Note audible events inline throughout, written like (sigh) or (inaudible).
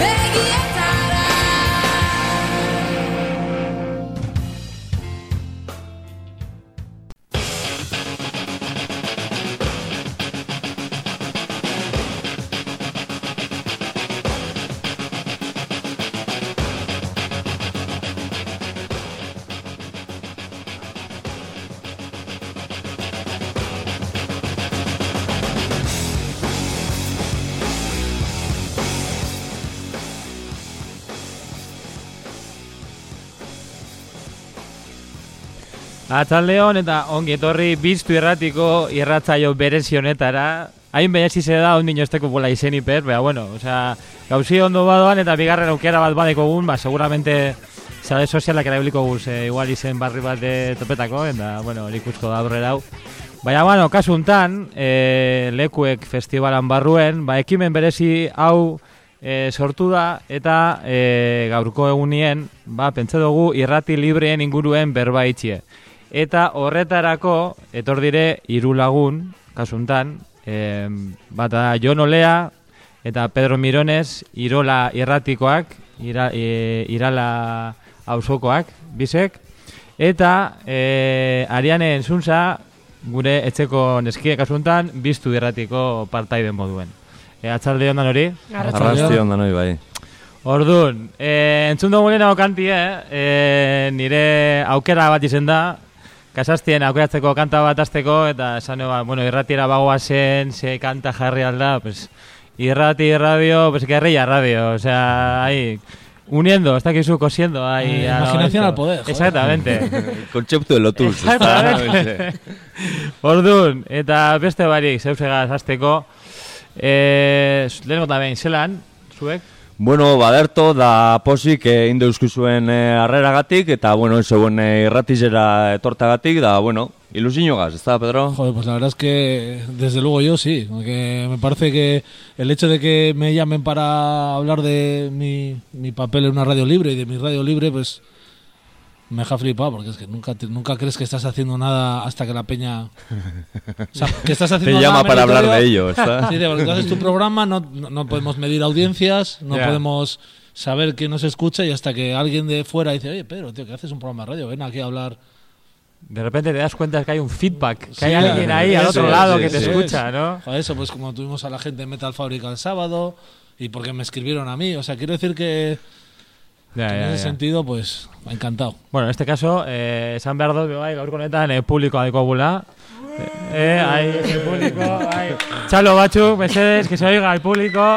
Begi Atzaldeon eta ongi etorri biztu irratiko irratzaio berezi honetara. Hain berezi ze da ondino esteko bola izen hiper, bera, bueno, osea, gauzi ondo badoan eta bigarren aukera bat badeko gun, ba, seguramente sare sozialak erabiliko guz, e, igual izen barri bat de topetako, eta, bueno, ikusko da aurrera hau. Baina, bueno, kasuntan, e, lekuek festivalan barruen, ba, ekimen berezi hau e, sortu da, eta e, gaurko egunien, ba, pentsa dugu irrati libreen inguruen berba itxie. Eta horretarako, etor dire, hiru lagun, kasuntan, e, bata Jon Olea eta Pedro Mirones, Irola irratikoak, ira, e, Irala auzokoak, bisek, eta e, Ariane Enzuntza, gure etxeko neskie kasuntan, biztu irratiko partaide moduen. E, atzalde ondan hori? Arrasti ondan hori, bai. Orduan, e, entzun dugu lehen kanti, eh? E, nire aukera bat izen da, kasastien aukeratzeko kanta bat azteko, eta esan ba, bueno, irratiera bagoa zen, ze kanta jarri alda, pues, irrati, radio, pues, guerrilla radio, o sea, ahí, uniendo, está aquí su cosiendo, ahí. Eh, imaginación al poder. Joder. Exactamente. (laughs) El concepto de lotus. Exactamente. (laughs) Orduan, eta beste barik, zeusegaz azteko, eh, lehenko tabein, zelan, zuek? Bueno, baderto da posik eh, inde euskuzuen eh, arreragatik eta bueno, zeuen eh, irratizera etortagatik da, bueno, ilusinogaz, ¿está, Pedro? Joder, pues la verdad es que desde luego yo sí, porque me parece que el hecho de que me llamen para hablar de mi, mi papel en una radio libre y de mi radio libre, pues me deja flipado, porque es que nunca, te- nunca crees que estás haciendo nada hasta que la peña... O sea, que estás Te haciendo llama nada para hablar de ello, ¿está? Sí, de- porque tú haces tu programa, no, no, podemos medir audiencias, no podemos saber quién nos escucha y hasta que alguien de fuera dice, oye, Pedro, tío, que haces un programa de radio, ven aquí a hablar... De repente te das cuenta que hay un feedback, que Sí, hay alguien ahí al otro lado sí, que te sí. escucha, ¿no? Joder, eso, pues como tuvimos a la gente de Metal Fábrica el sábado y porque me escribieron a mí. O sea, quiero decir que, Ya, que en ya, ese ya. sentido, pues, encantado. Bueno, en este caso, eh, esan behar dut, bai, gaurko honetan, eh, publikoa dekogula. Eh, ahí, el público, ahí. Txalo batzuk, mesedes, que se oiga el público.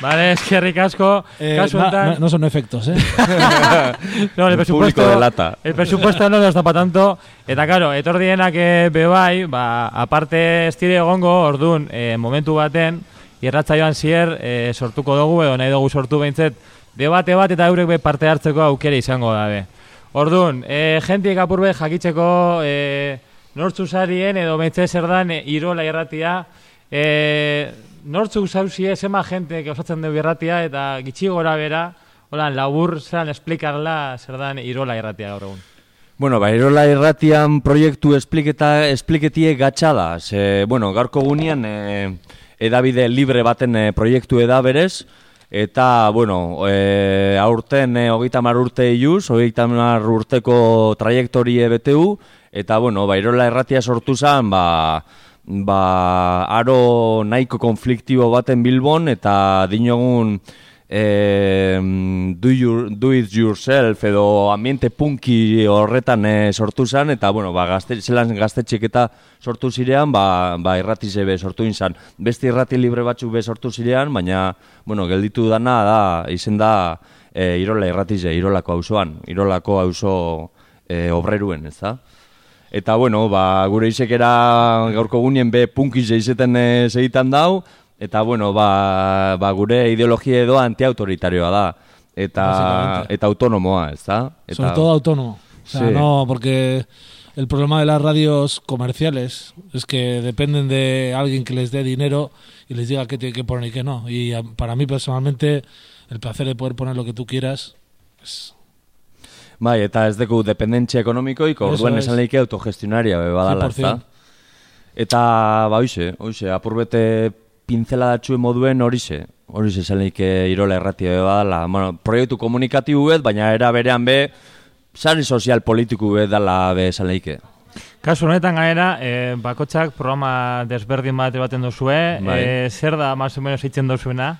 Vale, eskerrik asko. Eh, Kasu na- honetan- no, no son efectos, ¿eh? (laughs) No, el El presupuesto, público de lata. El presupuesto no nos da pa tanto. Eta, claro, etor dienak eh, bebai, ba, aparte estire egongo, ordun, eh, momentu baten, irratzaioan zier, eh, sortuko dugu, edo nahi dugu sortu behintzet, debate bat eta eurek be parte hartzeko aukera izango dabe. Ordun, eh, jentik apurbe jakitzeko eh, nortzu sarien edo betxe zer dan eh, irola irratia, eh, nortzuk zauzie zema jente osatzen dugu irratia eta gitxi gora bera, hola, labur zelan esplikarla zer dan irola irratia gaur egun. Bueno, ba, Irola irratian proiektu espliketa, espliketie gatsa da. Ze, bueno, gaurko gunean e, edabide libre baten e, proiektu eda berez, eta, bueno, e, aurten e, hogeita mar urte iuz, hogeita mar urteko trajektorie BTU, eta, bueno, ba, Irola irratia sortu zen, ba, ba, aro nahiko konfliktibo baten Bilbon, eta dinogun eh, do, your, do it yourself edo ambiente punki horretan eh, sortu zen, eta bueno, ba, gazte, zelan gaztetxek eta sortu zirean, ba, ba irratize be sortu izan. Beste irrati libre batzuk be sortu zirean, baina, bueno, gelditu dana da, izen da, e, Irola irratize, Irolako auzoan, Irolako auzo e, obreruen, ez da? Eta bueno, ba, gure isekera gaurko gunien be punkize izeten e, segitan dau, eta bueno, ba, ba gure ideologia edo antiautoritarioa da. Eta, eta autonomoa, ez da? Eta, Sobre todo autónomo. O sea, Sí. no, porque el problema de las radios comerciales es que dependen de alguien que les dé dinero y les diga qué tiene que poner y qué no. Y para mí personalmente, el placer de poder poner lo que tú quieras, pues, Bai, eta ez dugu dependentzia ekonomikoik, Eso orduen es. esan leike autogestionaria be badala, ez da? 100%. Eta, ba, hoxe, hoxe, apurbete pinzeladatxue moduen horixe, horixe esan leike irola erratia be badala. Bueno, proiektu komunikatibu bet, baina era berean be, sari sozial politiku be dala be esan leike. Kasu honetan gainera, eh, bakotxak programa desberdin bat baten duzue, Bai. eh, zer da más o menos itzen duzuena?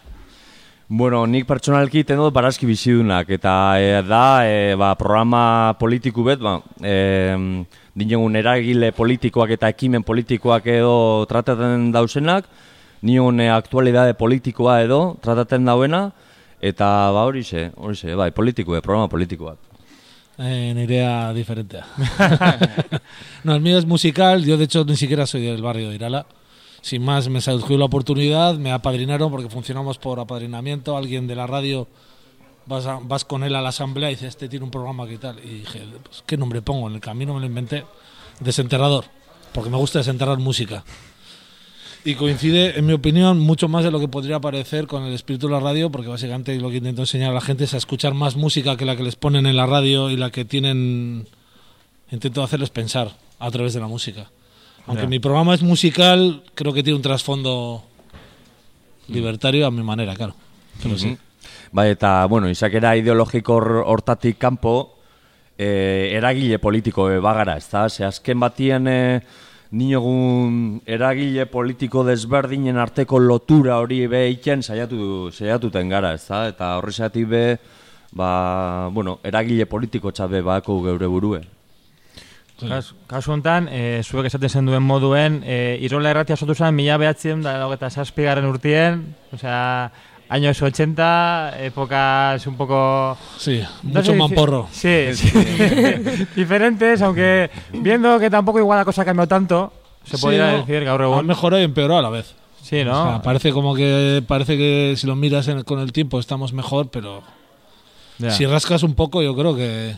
Bueno, nik pertsonalki iten dut barazki bizidunak, eta e, da, e, ba, programa politiku bet, ba, e, dinegun eragile politikoak eta ekimen politikoak edo trataten dausenak, nion e, aktualidade politikoa edo trataten dauena, eta ba horixe, horixe, bai, politiko, programa politiko bat. eh, diferente. (laughs) no, el mío es musical. Yo, de hecho, ni siquiera soy del barrio de Irala. Sin más, me surgió la oportunidad, me apadrinaron porque funcionamos por apadrinamiento. Alguien de la radio vas, a- vas con él a la asamblea y dice, este tiene un programa que tal. Y dije, pues, ¿qué nombre pongo? En el camino me lo inventé. Desenterrador, porque me gusta desenterrar música. Y coincide, en mi opinión, mucho más de lo que podría parecer con el espíritu de la radio, porque básicamente lo que intento enseñar a la gente es a escuchar más música que la que les ponen en la radio y la que tienen. Intento hacerles pensar a través de la música. Aunque mi programa es musical, creo que tiene un trasfondo libertario a mi manera, claro. Pero sí. Bai, eta, bueno, izakera ideologiko hor- hortatik kanpo, e, eragile politiko be bagara, ez da? Ze azken batien e, niogun eragile politiko desberdinen arteko lotura hori be iken saiatu, saiatuten gara, ez da? Eta horrezatik be, ba, bueno, eragile politiko txabe bako geure burue. Kas, kasu honetan, e, zuek esaten zen duen moduen, e, Irola erratia sortu zen mila behatzen da eta zazpigarren urtien, osea, años 80, épocas un poco... Sí, no mucho sé, mamporro. Sí, sí. (laughs) diferentes, aunque viendo que tampoco igual la cosa ha cambiado tanto, se Sí, podría ¿no? decir, gaur Ha egun. mejorado y empeorado a la vez. Sí, ¿no? O sea, parece como que parece que si lo miras en- con el tiempo estamos mejor, pero si rascas un poco, yo creo que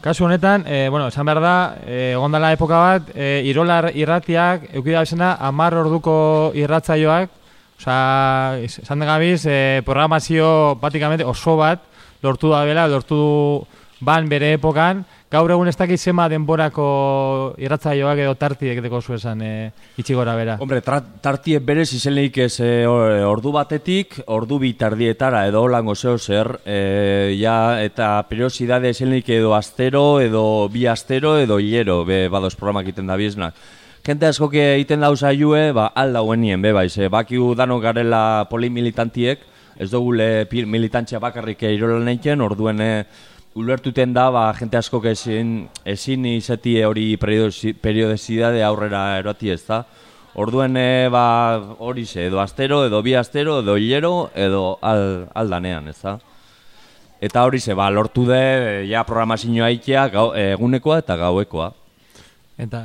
Kasu honetan, e, bueno, esan behar da, e, egon dela epoka bat, e, Irola irratiak, eukida bezena, amar orduko irratzaioak, osea, iz- esan da gabiz, e, programazio batikamente oso bat, lortu da bela, lortu ban bere epokan, gaur egun ez dakit zema denborako irratzaioak edo tartiek deko zu esan e, itxi gora bera. Hombre, tartiek berez izen lehik ez e, or- ordu batetik, ordu bi tardietara edo holango zeo zer, e, ja, eta periosidade izen lehik edo astero, edo bi astero, edo hilero, be, badoz programak iten da biznak. Gente asko que egiten dauz aiue, ba, alda nien, be, bai, ze, bakiu dano garela polimilitantiek, ez dugu le militantzia bakarrik irola nahiken, orduen e, ulertuten da, ba, jente asko ezin, ezin izetie hori periodisidade aurrera eroti ez da. Orduen e, ba, hori ze, edo astero, edo bi astero, edo hilero, edo al, aldanean, ez da. Eta hori ze, ba, lortu de, e, ja programazioa ikia, gau, egunekoa eta gauekoa. Eta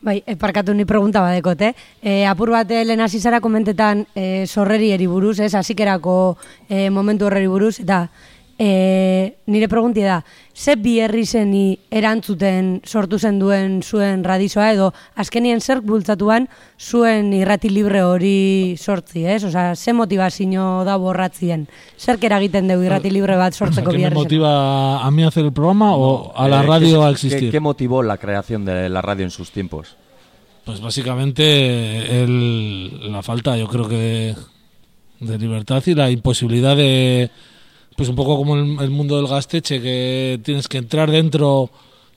Bai, e, parkatu ni pregunta badekot, eh? E, apur bat eh, lehen hasi zara komentetan e, sorrerieri buruz, ez? Hasikerako e, momentu horreri buruz, eta e, nire preguntia da, ze bi herri zeni erantzuten sortu zen duen zuen radizoa, edo azkenien zerk bultzatuan zuen irrati libre hori sortzi, ez? Osa, ze motivazio da borratzien? Zerk eragiten dugu irrati libre bat sortzeko ¿qué bi herri zen? motiva a mí a hacer el programa o a la Eh, radio ¿qué- a qué- existir? ¿Qué motivó la creación de la radio en sus tiempos? Pues básicamente el- la falta, yo creo que de, de libertad y la imposibilidad de, pues un poco como el, el mundo del gasteche, que tienes que entrar dentro,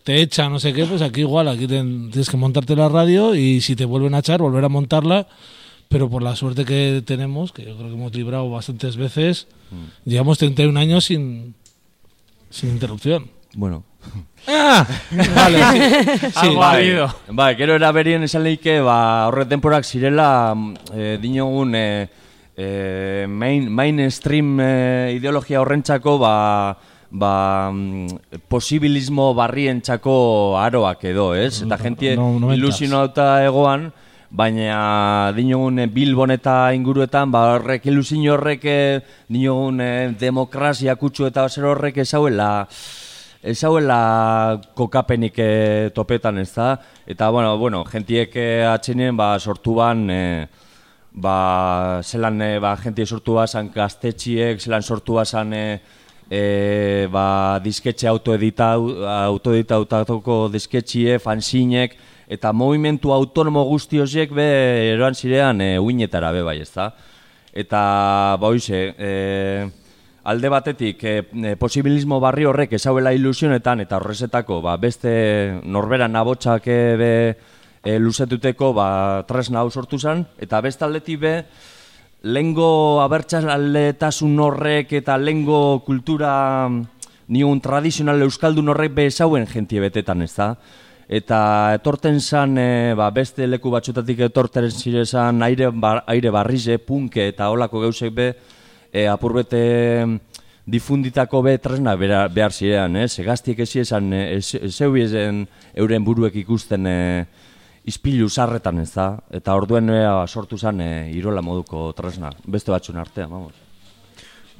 te echa, no sé qué, pues aquí igual, aquí ten- tienes que montarte la radio y si te vuelven a echar, volver a montarla, pero por la suerte que tenemos, que yo creo que hemos librado bastantes veces, llevamos 31 años sin, sin interrupción. Bueno, Ah, (laughs) vale, sí. Sí, Algo ha habido. Bai, gero eraberien esan leike, ba, horre temporak zirela, mm, eh, dinogun, eh, eh, main, mainstream eh, ideologia horrentzako, ba, ba, mm, posibilismo barrientzako aroak edo, ez? Eta jentie no- noventas. ilusionauta egoan, baina dinogun eh, Bilbon eta inguruetan, ba horrek ilusio horrek dinogun demokrazia kutsu eta zer horrek ezauela ezauela kokapenik eh, topetan, ez da? Eta, bueno, bueno, gentiek atxenien, ba, sortu ban, eh, ba, zelan, eh, ba, jentie sortu bazan gaztetxiek, zelan sortu bazan, eh, eh, ba, disketxe autoedita, autoeditautatoko disketxie, fanzinek, eta movimentu autonomo guzti horiek be eroan zirean e, uinetara be bai, ezta? Eta, ba, hoize, e, alde batetik e, e, posibilismo barri horrek ezauela ilusionetan eta horrezetako ba, beste norbera nabotxak e, be e, luzetuteko ba, tresna hau sortu zen, eta beste aldetik be, lengo abertxaletasun horrek eta lengo kultura niun tradizional euskaldun horrek be ezauen jentie betetan, ez da? Eta etorten zan, e, ba, beste leku batxutatik etorten zirezan aire, bar, aire barrize, punke eta holako geusek be, e, apurbete difunditako be tresna behar, behar zirean, eh? Segaztiek ezi esan, e, euren buruek ikusten e, izpilu sarretan ez da, eta orduen e, sortu zen e, irola moduko tresna, beste batzun artean, vamos.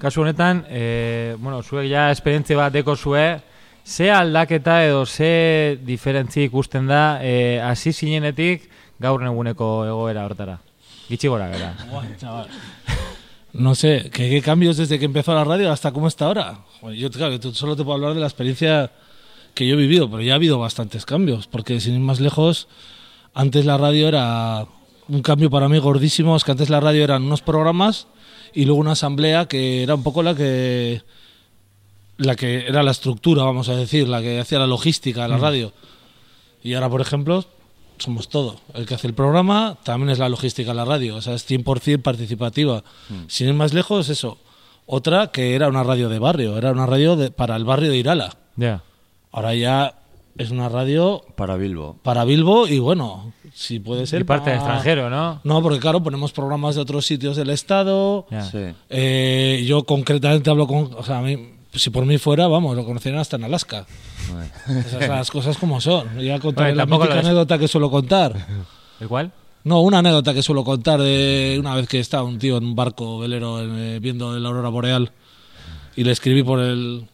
Kasu honetan, e, bueno, zuek ja esperientzia bat deko zue, Ze aldaketa edo ze diferentzi ikusten da eh, hasi zinenetik gaur eguneko egoera hortara? Gitxi gora, gara. (laughs) No sé, ¿qué, ¿qué cambios desde que empezó la radio hasta cómo está ahora? Bueno, yo claro, solo te puedo hablar de la experiencia que yo he vivido, pero ya ha habido bastantes cambios, porque sin ir más lejos, antes la radio era un cambio para mí gordísimo, es que antes la radio eran unos programas y luego una asamblea que era un poco la que la que era la estructura, vamos a decir, la que hacía la logística de la radio. Y ahora, por ejemplo, somos todo. El que hace el programa también es la logística de la radio, o sea, es 100% participativa. Sin ir más lejos, eso. Otra que era una radio de barrio, era una radio de, para el barrio de Irala. Ya. Ahora ya es una radio Para Bilbo. para Bilbo y bueno, si puede ser. Y parte para- del extranjero, ¿no? No, porque claro, ponemos programas de otros sitios del estado. Sí. Eh, yo concretamente hablo con. O sea, a mí, si por mí fuera, vamos, lo conocerían hasta en Alaska. Esas son las cosas como son. Ya contaré Bueno, la mítica anécdota que suelo contar. ¿El cual? No, una anécdota que suelo contar de una vez que estaba un tío en un barco velero eh, viendo la aurora boreal y le escribí por el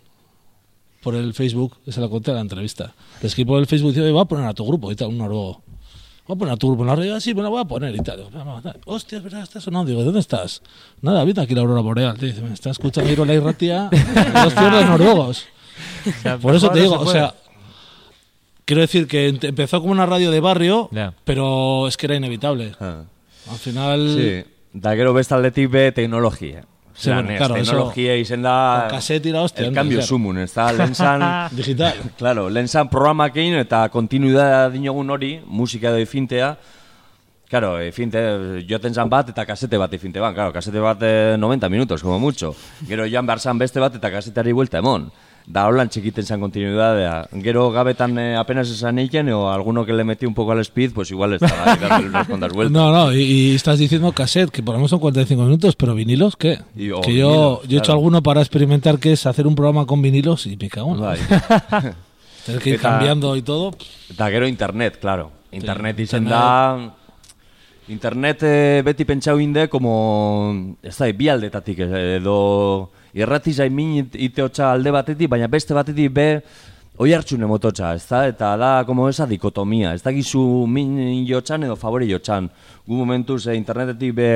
por el Facebook, se la conté en la entrevista. Le escribí por el Facebook y dice, "Oye, voy a poner a tu grupo y tal, un noruego. Voy a poner a tu grupo en la radio, "Ah, sí, me la voy a poner y. Hostia, es verdad, estás o no. Digo, ¿dónde estás? Nada, viendo aquí la aurora boreal. Dice, me está escuchando Irola y Ratia, (laughs) los tíos de noruegos. Por eso te digo, o sea, quiero decir que empezó como una radio de barrio, pero es que era inevitable. Ah. Al final, Sí, da gero beste aldetik be teknologia. Sí, bueno, claro, eso- teknologia izen da... Cassette ira hostia, El cambio sumun, ez da, (laughs) lehen zan... digital. Claro, lehen zan programak egin eta kontinuidad dinogun hori, musika edo efintea, Claro, efinte, joten zan bat eta kasete bat efinte ban, claro, kasete bat eh, 90 minutos, como mucho. Gero joan behar zan beste bat eta kasetari buelta emon. Da holan txikiten zan kontinuidadea. Gero gabetan eh, apenas esan eiken, o alguno que le metí un poco al speed, pues igual estaba dándole (laughs) unas cuantas vueltas. No, no, y, y estás diciendo cassette, que por lo menos son 45 minutos, pero vinilos, ¿qué? Y- o que yo, vinilos, yo he hecho alguno para experimentar que es hacer un programa con vinilos y me cago en. (laughs) Tener que ir Eta- cambiando y todo. Eta gero internet, claro. Internet Sí, izen internet. da... Internet eh, beti pentsau inde, como... Ez da, bi aldetatik eh, edo... Irrati zain min iteotxa alde batetik, baina beste batetik be... Oi hartxune mototxa, ez da? Eta da, como esa dikotomia. Ez da gizu min jotxan edo favore jotxan. Gu momentuz eh, internetetik be...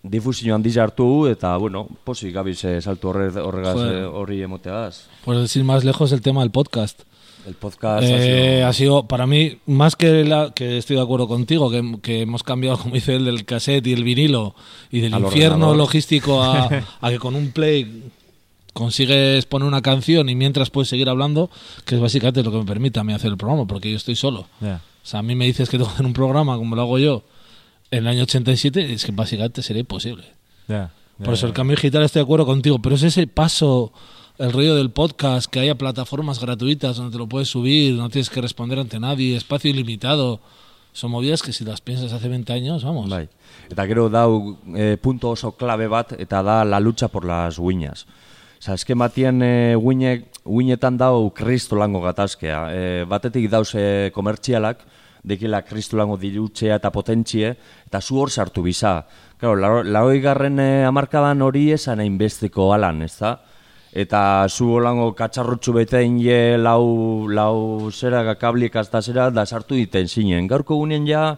Difusio handiz hartu eta, bueno, posik gabiz eh, saltu horre, horregaz eh, horri emoteagaz. Pues sin más lejos el tema del podcast. El podcast Eh, ha ha sido para mí más que la que estoy de acuerdo contigo que, que hemos cambiado (laughs) como dice el del cassette y el vinilo y del Al infierno ordenador. logístico a, a que con un play consigues poner una canción y mientras puedes seguir hablando que es básicamente lo que me permite a mí hacer el programa porque yo estoy solo Ya. o sea a mí me dices que tengo que hacer un programa como lo hago yo en el año 87 es que básicamente sería imposible Ya. por eso el cambio digital estoy de acuerdo contigo, pero es ese paso, el rollo del podcast, que haya plataformas gratuitas donde te lo puedes subir, no tienes que responder ante nadie, espacio ilimitado. Son movidas que si las piensas hace 20 años, vamos. Bai. Eta gero dau e, punto oso klabe bat, eta da la lucha por las uiñas. Osa, esken batien e, uinek, uinetan dau kristo lango gatazkea. E, batetik dauz e, komertzialak, dekila kristulango dirutzea eta potentzie, eta zu hor sartu biza. Claro, lau, laui garren eh, amarkadan hori esan hainbesteko alan, ez da? Eta zu holango katxarrotxu betein je lau, lau zera kablik azta zera da sartu diten zinen. Gaurko gunean ja,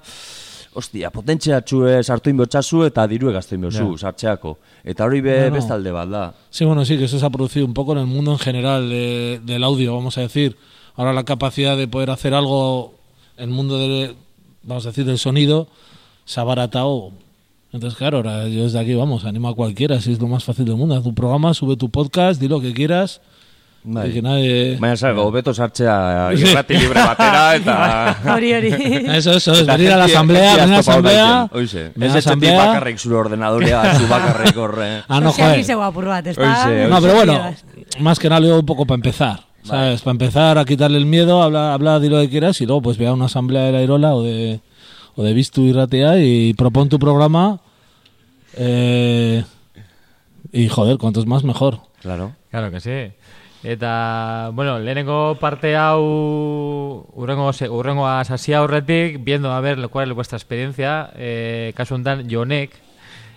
ostia, potentzia txue sartu inbotxazu eta dirue gaztu inbozu, sartzeako. Eta hori be, No, no. bestalde bat da. Sí, bueno, sí, que eso se ha producido un poco en el mundo en general de- del audio, vamos a decir. Ahora la capacidad de poder hacer algo en el mundo del, vamos a decir, del sonido se ha abaratado. Entonces, claro, ahora yo desde aquí, vamos, animo a cualquiera, si es lo más fácil del mundo. Haz tu programa, sube tu podcast, di lo que quieras. Bai. Que nadie... Baina, zer, hobeto sartzea irrati libre batera (laughs) eta... Hori, hori. Eso, eso, es venir a la asamblea, venir a la asamblea, Oize, ez etxetik asamblea. bakarrik zure ordenadorea, zu bakarrik horre. (laughs) Ah, no, Osea, joder. aquí se apur bat, ez No, pero bueno, más que nada digo un poco para empezar. ¿Sabes? Para empezar a quitarle el miedo, habla, habla de lo que quieras y luego pues ve a una asamblea de la Irola o de, o de Vistu y Ratea y propon tu programa. eh, y joder, cuantos más mejor. Claro. Claro que sí. Eta, bueno, lehenengo parte hau urrengo, se- urrengoa sasi aurretik, viendo a ver cuál es vuestra experiencia, eh, kasu honetan Jonek,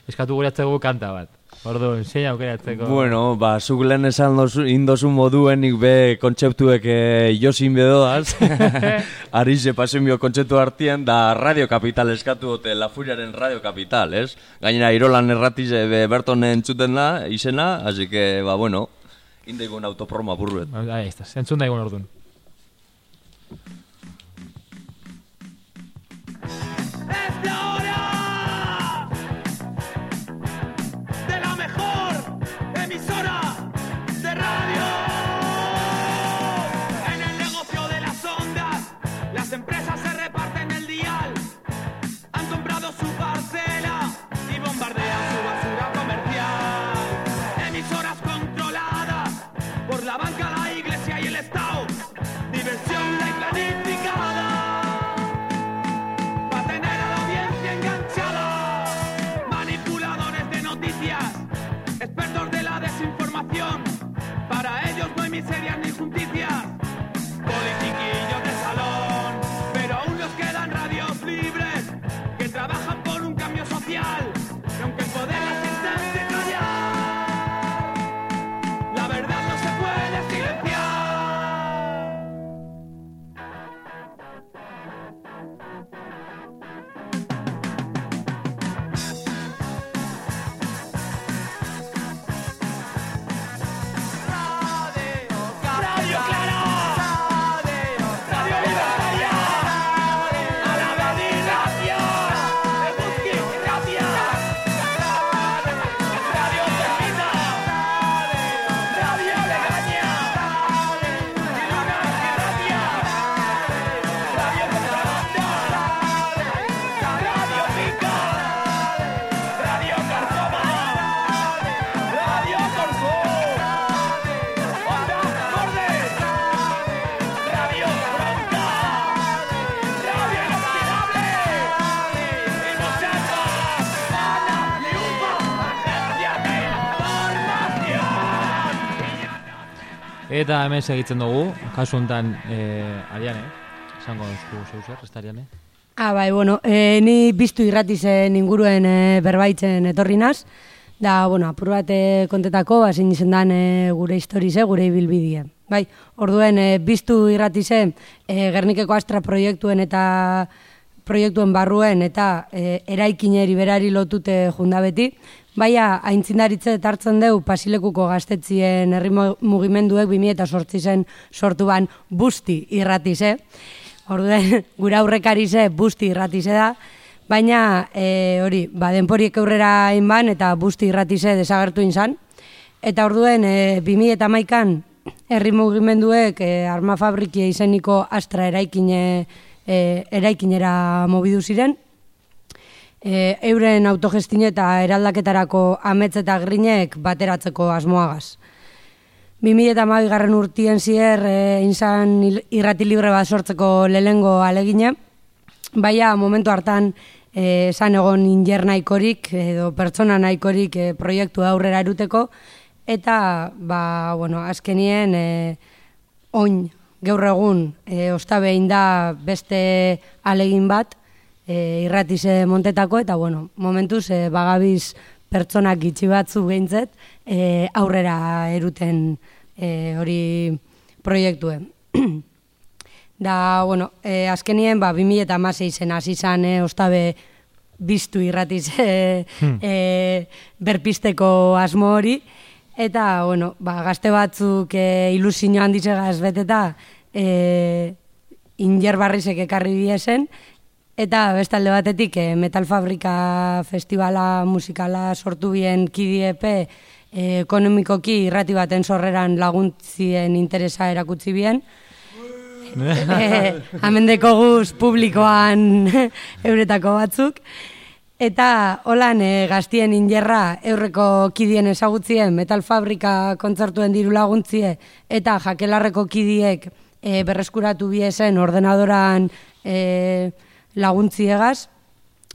eskatu gureatzeko kanta bat. Ordu, zein aukeratzeko. Bueno, ba, zuk lehen esan dozu, indozu moduen nik be kontzeptuek eh, josin bedoaz. (laughs) Arize pasemio kontzeptu hartien, da Radio Capital eskatu dute, La Furiaren Radio Capital, ez? Gainera, Irolan erratiz eh, be, berton entzuten da, izena, así que, ba, bueno, indeigun autopromo burruet. Ahí estás, entzun daigun orduan. Eta hemen segitzen dugu, kasu honetan, eh, Ariane, esango duzku zeu zer, ez Ariane? Ah, bai, bueno, e, ni biztu irratizen inguruen e, berbaitzen etorri naz, da, bueno, apur bat e, kontetako, bazin izen dan e, gure historize, gure ibilbidie. Bai, orduen, e, biztu irratize, e, Gernikeko Astra proiektuen eta proiektuen barruen eta e, eraikineri berari lotute junda beti, Baina, aintzindaritze hartzen deu pasilekuko gaztetzien herri mu- mugimenduek 2008 zen sortu ban busti irratize. Orduen, (laughs) gura aurrekarize busti irratize da, baina e, hori, ba, denporiek aurrera inban eta busti irratize desagertu inzan. Eta orduen, e, 2008an herri mugimenduek e, arma fabrikia izeniko astra eraikine, e, eraikinera mobidu ziren, e, euren autogestine eta eraldaketarako amets eta grinek bateratzeko asmoagaz. 2008 garren urtien zier e, inzan il- irrati libre bat sortzeko lehengo alegine, baina momentu hartan e, esan egon inger nahikorik edo pertsona nahikorik e, proiektu aurrera eruteko, eta ba, bueno, azkenien e, oin gaur egun e, ostabein da beste alegin bat e, irratize montetako eta bueno, momentuz e, bagabiz pertsonak gitxi batzu behintzet e, aurrera eruten e, hori proiektue. (clears throat) da, bueno, e, azkenien, ba, 2000 eta zen hasi zan, e, ostabe biztu irratiz e, e, berpisteko asmo hori, Eta, bueno, ba, gazte batzuk e, ilusio handizegaz beteta e, inger barrizek ekarri biesen, eta bestalde batetik e, Metal Fabrika Festivala musikala sortu bien kidiepe e, ekonomikoki irrati baten sorreran laguntzien interesa erakutsi bien. (laughs) e, amendeko guz publikoan (laughs) euretako batzuk. Eta holan e, gaztien injerra eurreko kidien ezagutzien metal fabrika kontzertuen diru laguntzie eta jakelarreko kidiek e, berreskuratu biesen ordenadoran e, laguntziegaz.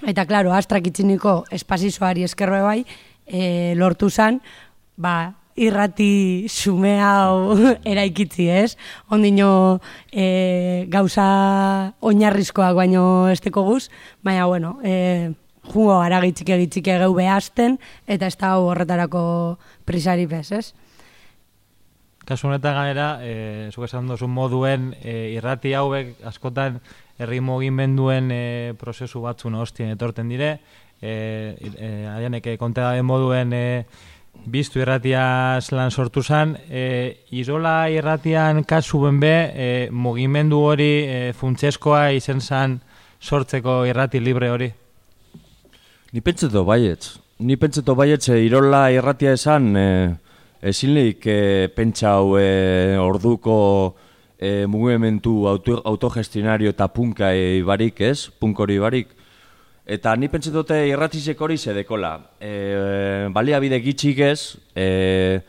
Eta, klaro, astrak itxiniko espazizoari eskerro bai, e, lortu zan, ba, irrati xume hau (laughs) eraikitzi, ez? Ondino e, gauza oinarrizkoak baino esteko guz, baina, bueno, e, jungo gara gitzike gitzike geu behazten, eta ez da horretarako prisari bez, ez? Kasu honetan gainera, e, zuk esan duzu moduen e, irrati hauek askotan herri mugimenduen e, prozesu batzun hostien etorten dire, e, e, adianek konta moduen e, biztu irratia lan sortu zen, e, izola irratian kasu be, e, mugimendu hori e, funtseskoa izen zen sortzeko irrati libre hori. Ni pentseto baietz. Ni pentseto baietz e, irola irratia esan e, ezin lehik e, pentsau e, orduko e, mugimendu auto, autogestionario eta punka e, barik ez, punk hori barik. Eta ni pentsetote irratizek hori zedekola. E, baliabide gitxik ez, e,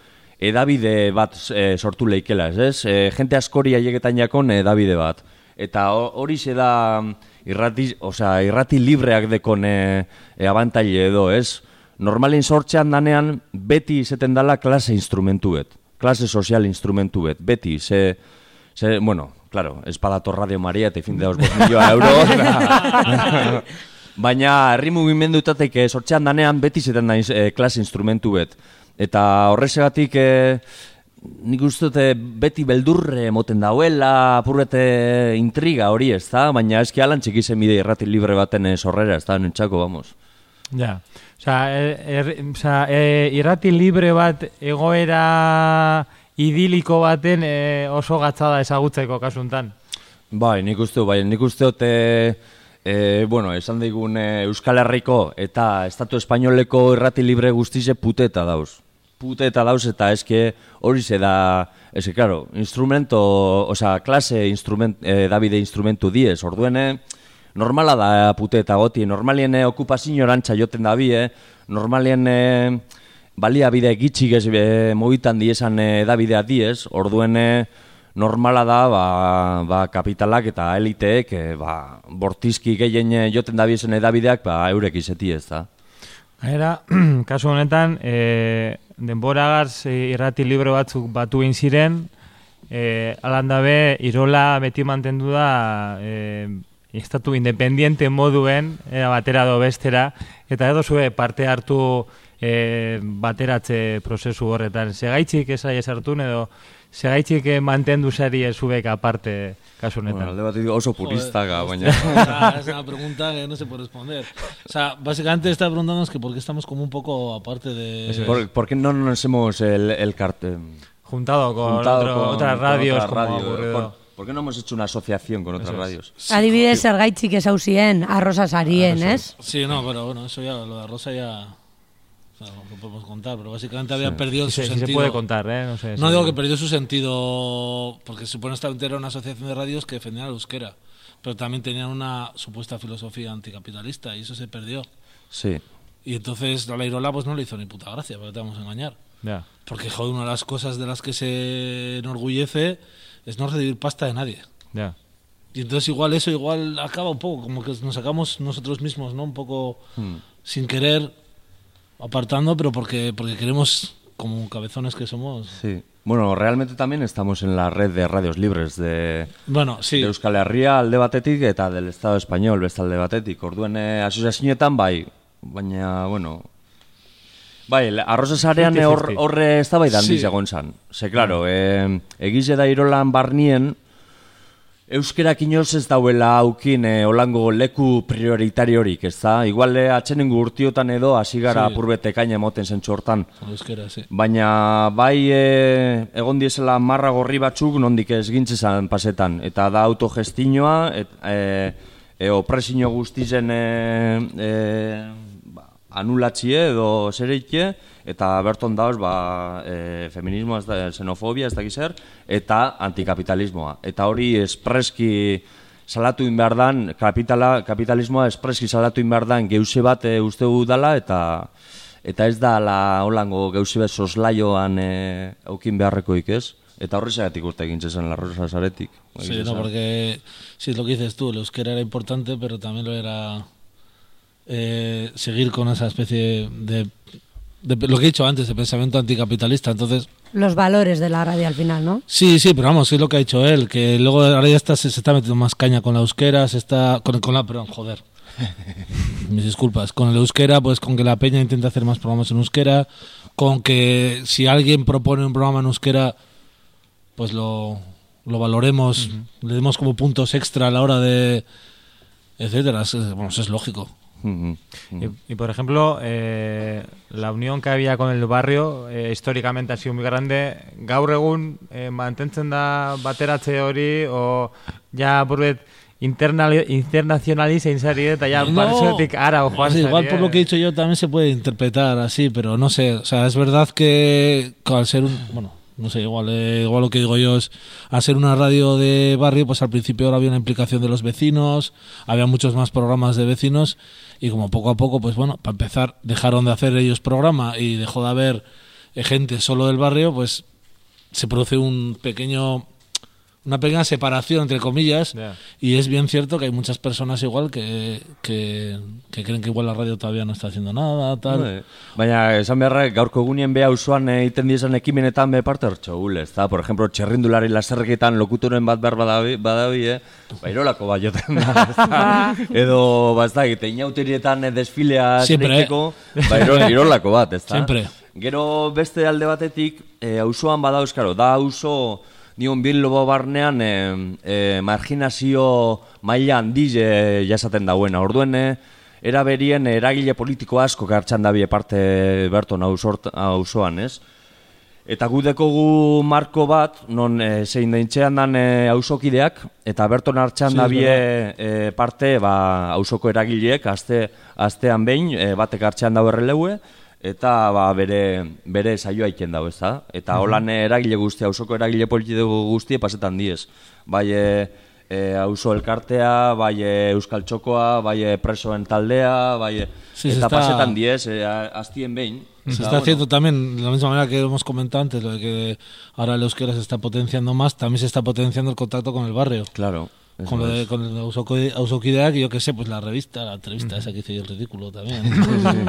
edabide bat e, sortu leikela ez, ez? E, jente askori aieketan jakon edabide bat. Eta hori ze da irrati, osea, irrati libreak dekon e, e abantaile edo, ez? Normalin sortzean danean beti izeten dala klase instrumentuet, klase sozial instrumentuet, beti, ze, ze bueno, claro, espadato Radio Maria eta fin de os milioa euro. (laughs) Baina herri mugimenduetatek sortzean danean beti izeten da e, klase instrumentuet. Eta horrezegatik e, nik uste dute beti beldurre moten dauela, apurrete intriga hori ez da, baina eski alan txiki bide irrati libre baten eh, sorrera ez da, nintxako, vamos. Ja, oza, er, er, e, irrati libre bat egoera idiliko baten e, oso gatzada ezagutzeko kasuntan. Bai, nik uste, bai, nik uste dute, e, bueno, esan digun Euskal Herriko eta Estatu Espainoleko irrati libre guztize puteta dauz. Pute eta dauz eta eske hori ze da, eske, claro, instrumento, oza, klase instrument, eh, Davide instrumentu diez, orduene, normala da pute eta goti, normalien eh, okupazio orantza joten da bie, normalien eh, balia bide gitxik ez eh, mobitan diezan eh, Davidea diez, orduene, normala da ba, ba, kapitalak eta eliteek eh, ba, bortizki gehien eh, joten da biezen edabideak ba, eurek izeti ez da. Era, kasu honetan, e, denboragaz e, irrati libro batzuk batu egin ziren, e, alandabe, irola beti mantendu da e, estatu independiente moduen, e, batera do bestera, eta edo zue parte hartu e, bateratze prozesu horretan. Segaitzik esai esartu, edo segaitzik mantendu zari ezubek aparte kasu honetan. Bueno, alde bat oso purista ga, baina. (laughs) es una pregunta que no se puede responder. O sea, básicamente está preguntándonos que por qué estamos como un poco aparte de... Por, ¿Por qué no nos hemos el, el cartel? Juntado con, Juntado otro, con otras radios. Con otra radio. por, ¿Por qué no hemos hecho una asociación con otras radios? Sí. Adibidez, zergaitzik esauzien, arrosa sarien, ¿es? Sí, no, pero bueno, eso ya, lo de arrosa ya... O sea, lo podemos contar, pero básicamente había sí. perdido sí, su sí, sentido. se puede contar, ¿eh? No, sé, no digo que perdió su sentido porque se supone estar entera una asociación de radios que defendía la euskera, pero también tenían una supuesta filosofía anticapitalista y eso se perdió. Sí. Y entonces la Irola pues no le hizo ni puta gracia, porque te vamos a engañar. Yeah. Porque joder, una de las cosas de las que se enorgullece es no recibir pasta de nadie. Yeah. Y entonces igual eso igual acaba un poco, como que nos sacamos nosotros mismos, ¿no? Un poco Hmm. sin querer apartando, pero porque, porque queremos como cabezones que somos. Sí. Bueno, realmente también estamos en la red de radios libres de, Bueno, sí. de Euskal Herria alde batetik eta del Estado español beste alde batetik. Orduen eh, asociazioetan bai, baina, bueno... Bai, le- arroza zarean 50-50. hor, horre ez da bai Sí. egon zan. Ze, klaro, eh, egize da irolan barnien, Euskerak inoz ez dauela aukin eh, olango leku prioritariorik, ez da? Igual eh, atxenengo urtiotan edo hasi gara Sí. apurbete kaina emoten zentsu hortan. Euskera, sí. Baina bai e, egon diesela marra gorri batzuk nondik ez gintzezan pasetan. Eta da autogestinoa, et, e, e, opresio guztizen e, e, ba, anulatzie edo zereitke, eta berton dauz ba, e, feminismoa, ez da, xenofobia, ez da zer, eta antikapitalismoa. Eta hori espreski salatu in behar dan, kapitala, kapitalismoa espreski salatu in behar dan geuse bat e, uste dala, eta eta ez da la holango geuzi bet soslaioan e, aukin beharrekoik ez? Eta horrezagatik urte egin zen la rosa zaretik. Sí, no, porque sí, lo que dices tú, el euskera era importante, pero también lo era eh, seguir con esa especie de, de lo que he dicho antes, de pensamiento anticapitalista. Entonces, Los valores de la radio al final, ¿no? sí, sí, pero vamos, es lo que ha dicho él, que luego ahora ya está, se, se está metiendo más caña con la euskera, se está con, con la, perdón, joder. (laughs) Mis disculpas. Con el euskera, pues con que la peña intenta hacer más programas en euskera, con que si alguien propone un programa en euskera, pues lo, lo valoremos, le demos como puntos extra a la hora de... etcétera. Bueno, eso es lógico. Mhm. Y, y, por ejemplo, eh, la unión que había con el barrio eh, históricamente ha sido muy grande. Gaur egun eh, mantentzen da bateratze hori o ja burbet zari eta ja No, ara o joan sí, igual por lo eh. que he dicho yo también se puede interpretar así, pero no sé, o sea, es verdad que que al ser un, bueno, no sé, igual, eh, igual lo que digo yo es, al ser una radio de barrio, pues al principio ahora había una implicación de los vecinos, había muchos más programas de vecinos y como poco a poco, pues bueno, para empezar dejaron de hacer ellos programa y dejó de haber eh, gente solo del barrio, pues se produce un pequeño una pequeña separación entre comillas Ya. y es bien cierto que hay muchas personas igual que, que, que creen que igual la radio todavía no está haciendo nada tal Eh, Baina, esan beharra, gaurko egunien beha auzoan eh, egiten dizan ekimenetan be parte hartxo gule, ez da? Por ejemplo, txerrindulari laserreketan lokutoren bat behar badabi, badabi eh? Ba, irolako bat joten da? (laughs) Edo, ba, ez da, egite, inauterietan eh, desfilea Siempre, zereiteko, ba, (laughs) bat, ez da? Siempre. Gero beste alde batetik, eh, auzoan bada euskaro, da auzo dion bilbo barnean eh, eh, marginazio maila handiz eh, jasaten dauena. Orduen, eh, era berien eragile politiko asko gartxan dabie parte berton auzort- auzoan, ez? Eta gudeko gu marko bat, non e, zein deintxean dan e, eta berton hartxan dabie e, parte ba, auzoko eragileek, aste, astean behin, e, batek hartxean dau erreleue, eta ba, bere, bere saioa iken dau, ez da? Eta holan eragile guztia, auzoko eragile politiko guztie pasetan diez. Bai, e, e, auzo elkartea, bai e, euskal txokoa, bai e, presoen taldea, bai e, Sí, eta está- pasetan diez, e, a- astien behin. se está bueno, haciendo también de la misma manera que hemos comentado antes lo de que ahora el euskera se está potenciando más también se está potenciando el contacto con el barrio Claro. Eso con lo de con y yo qué sé pues la revista la entrevista esa que hice yo el ridículo también.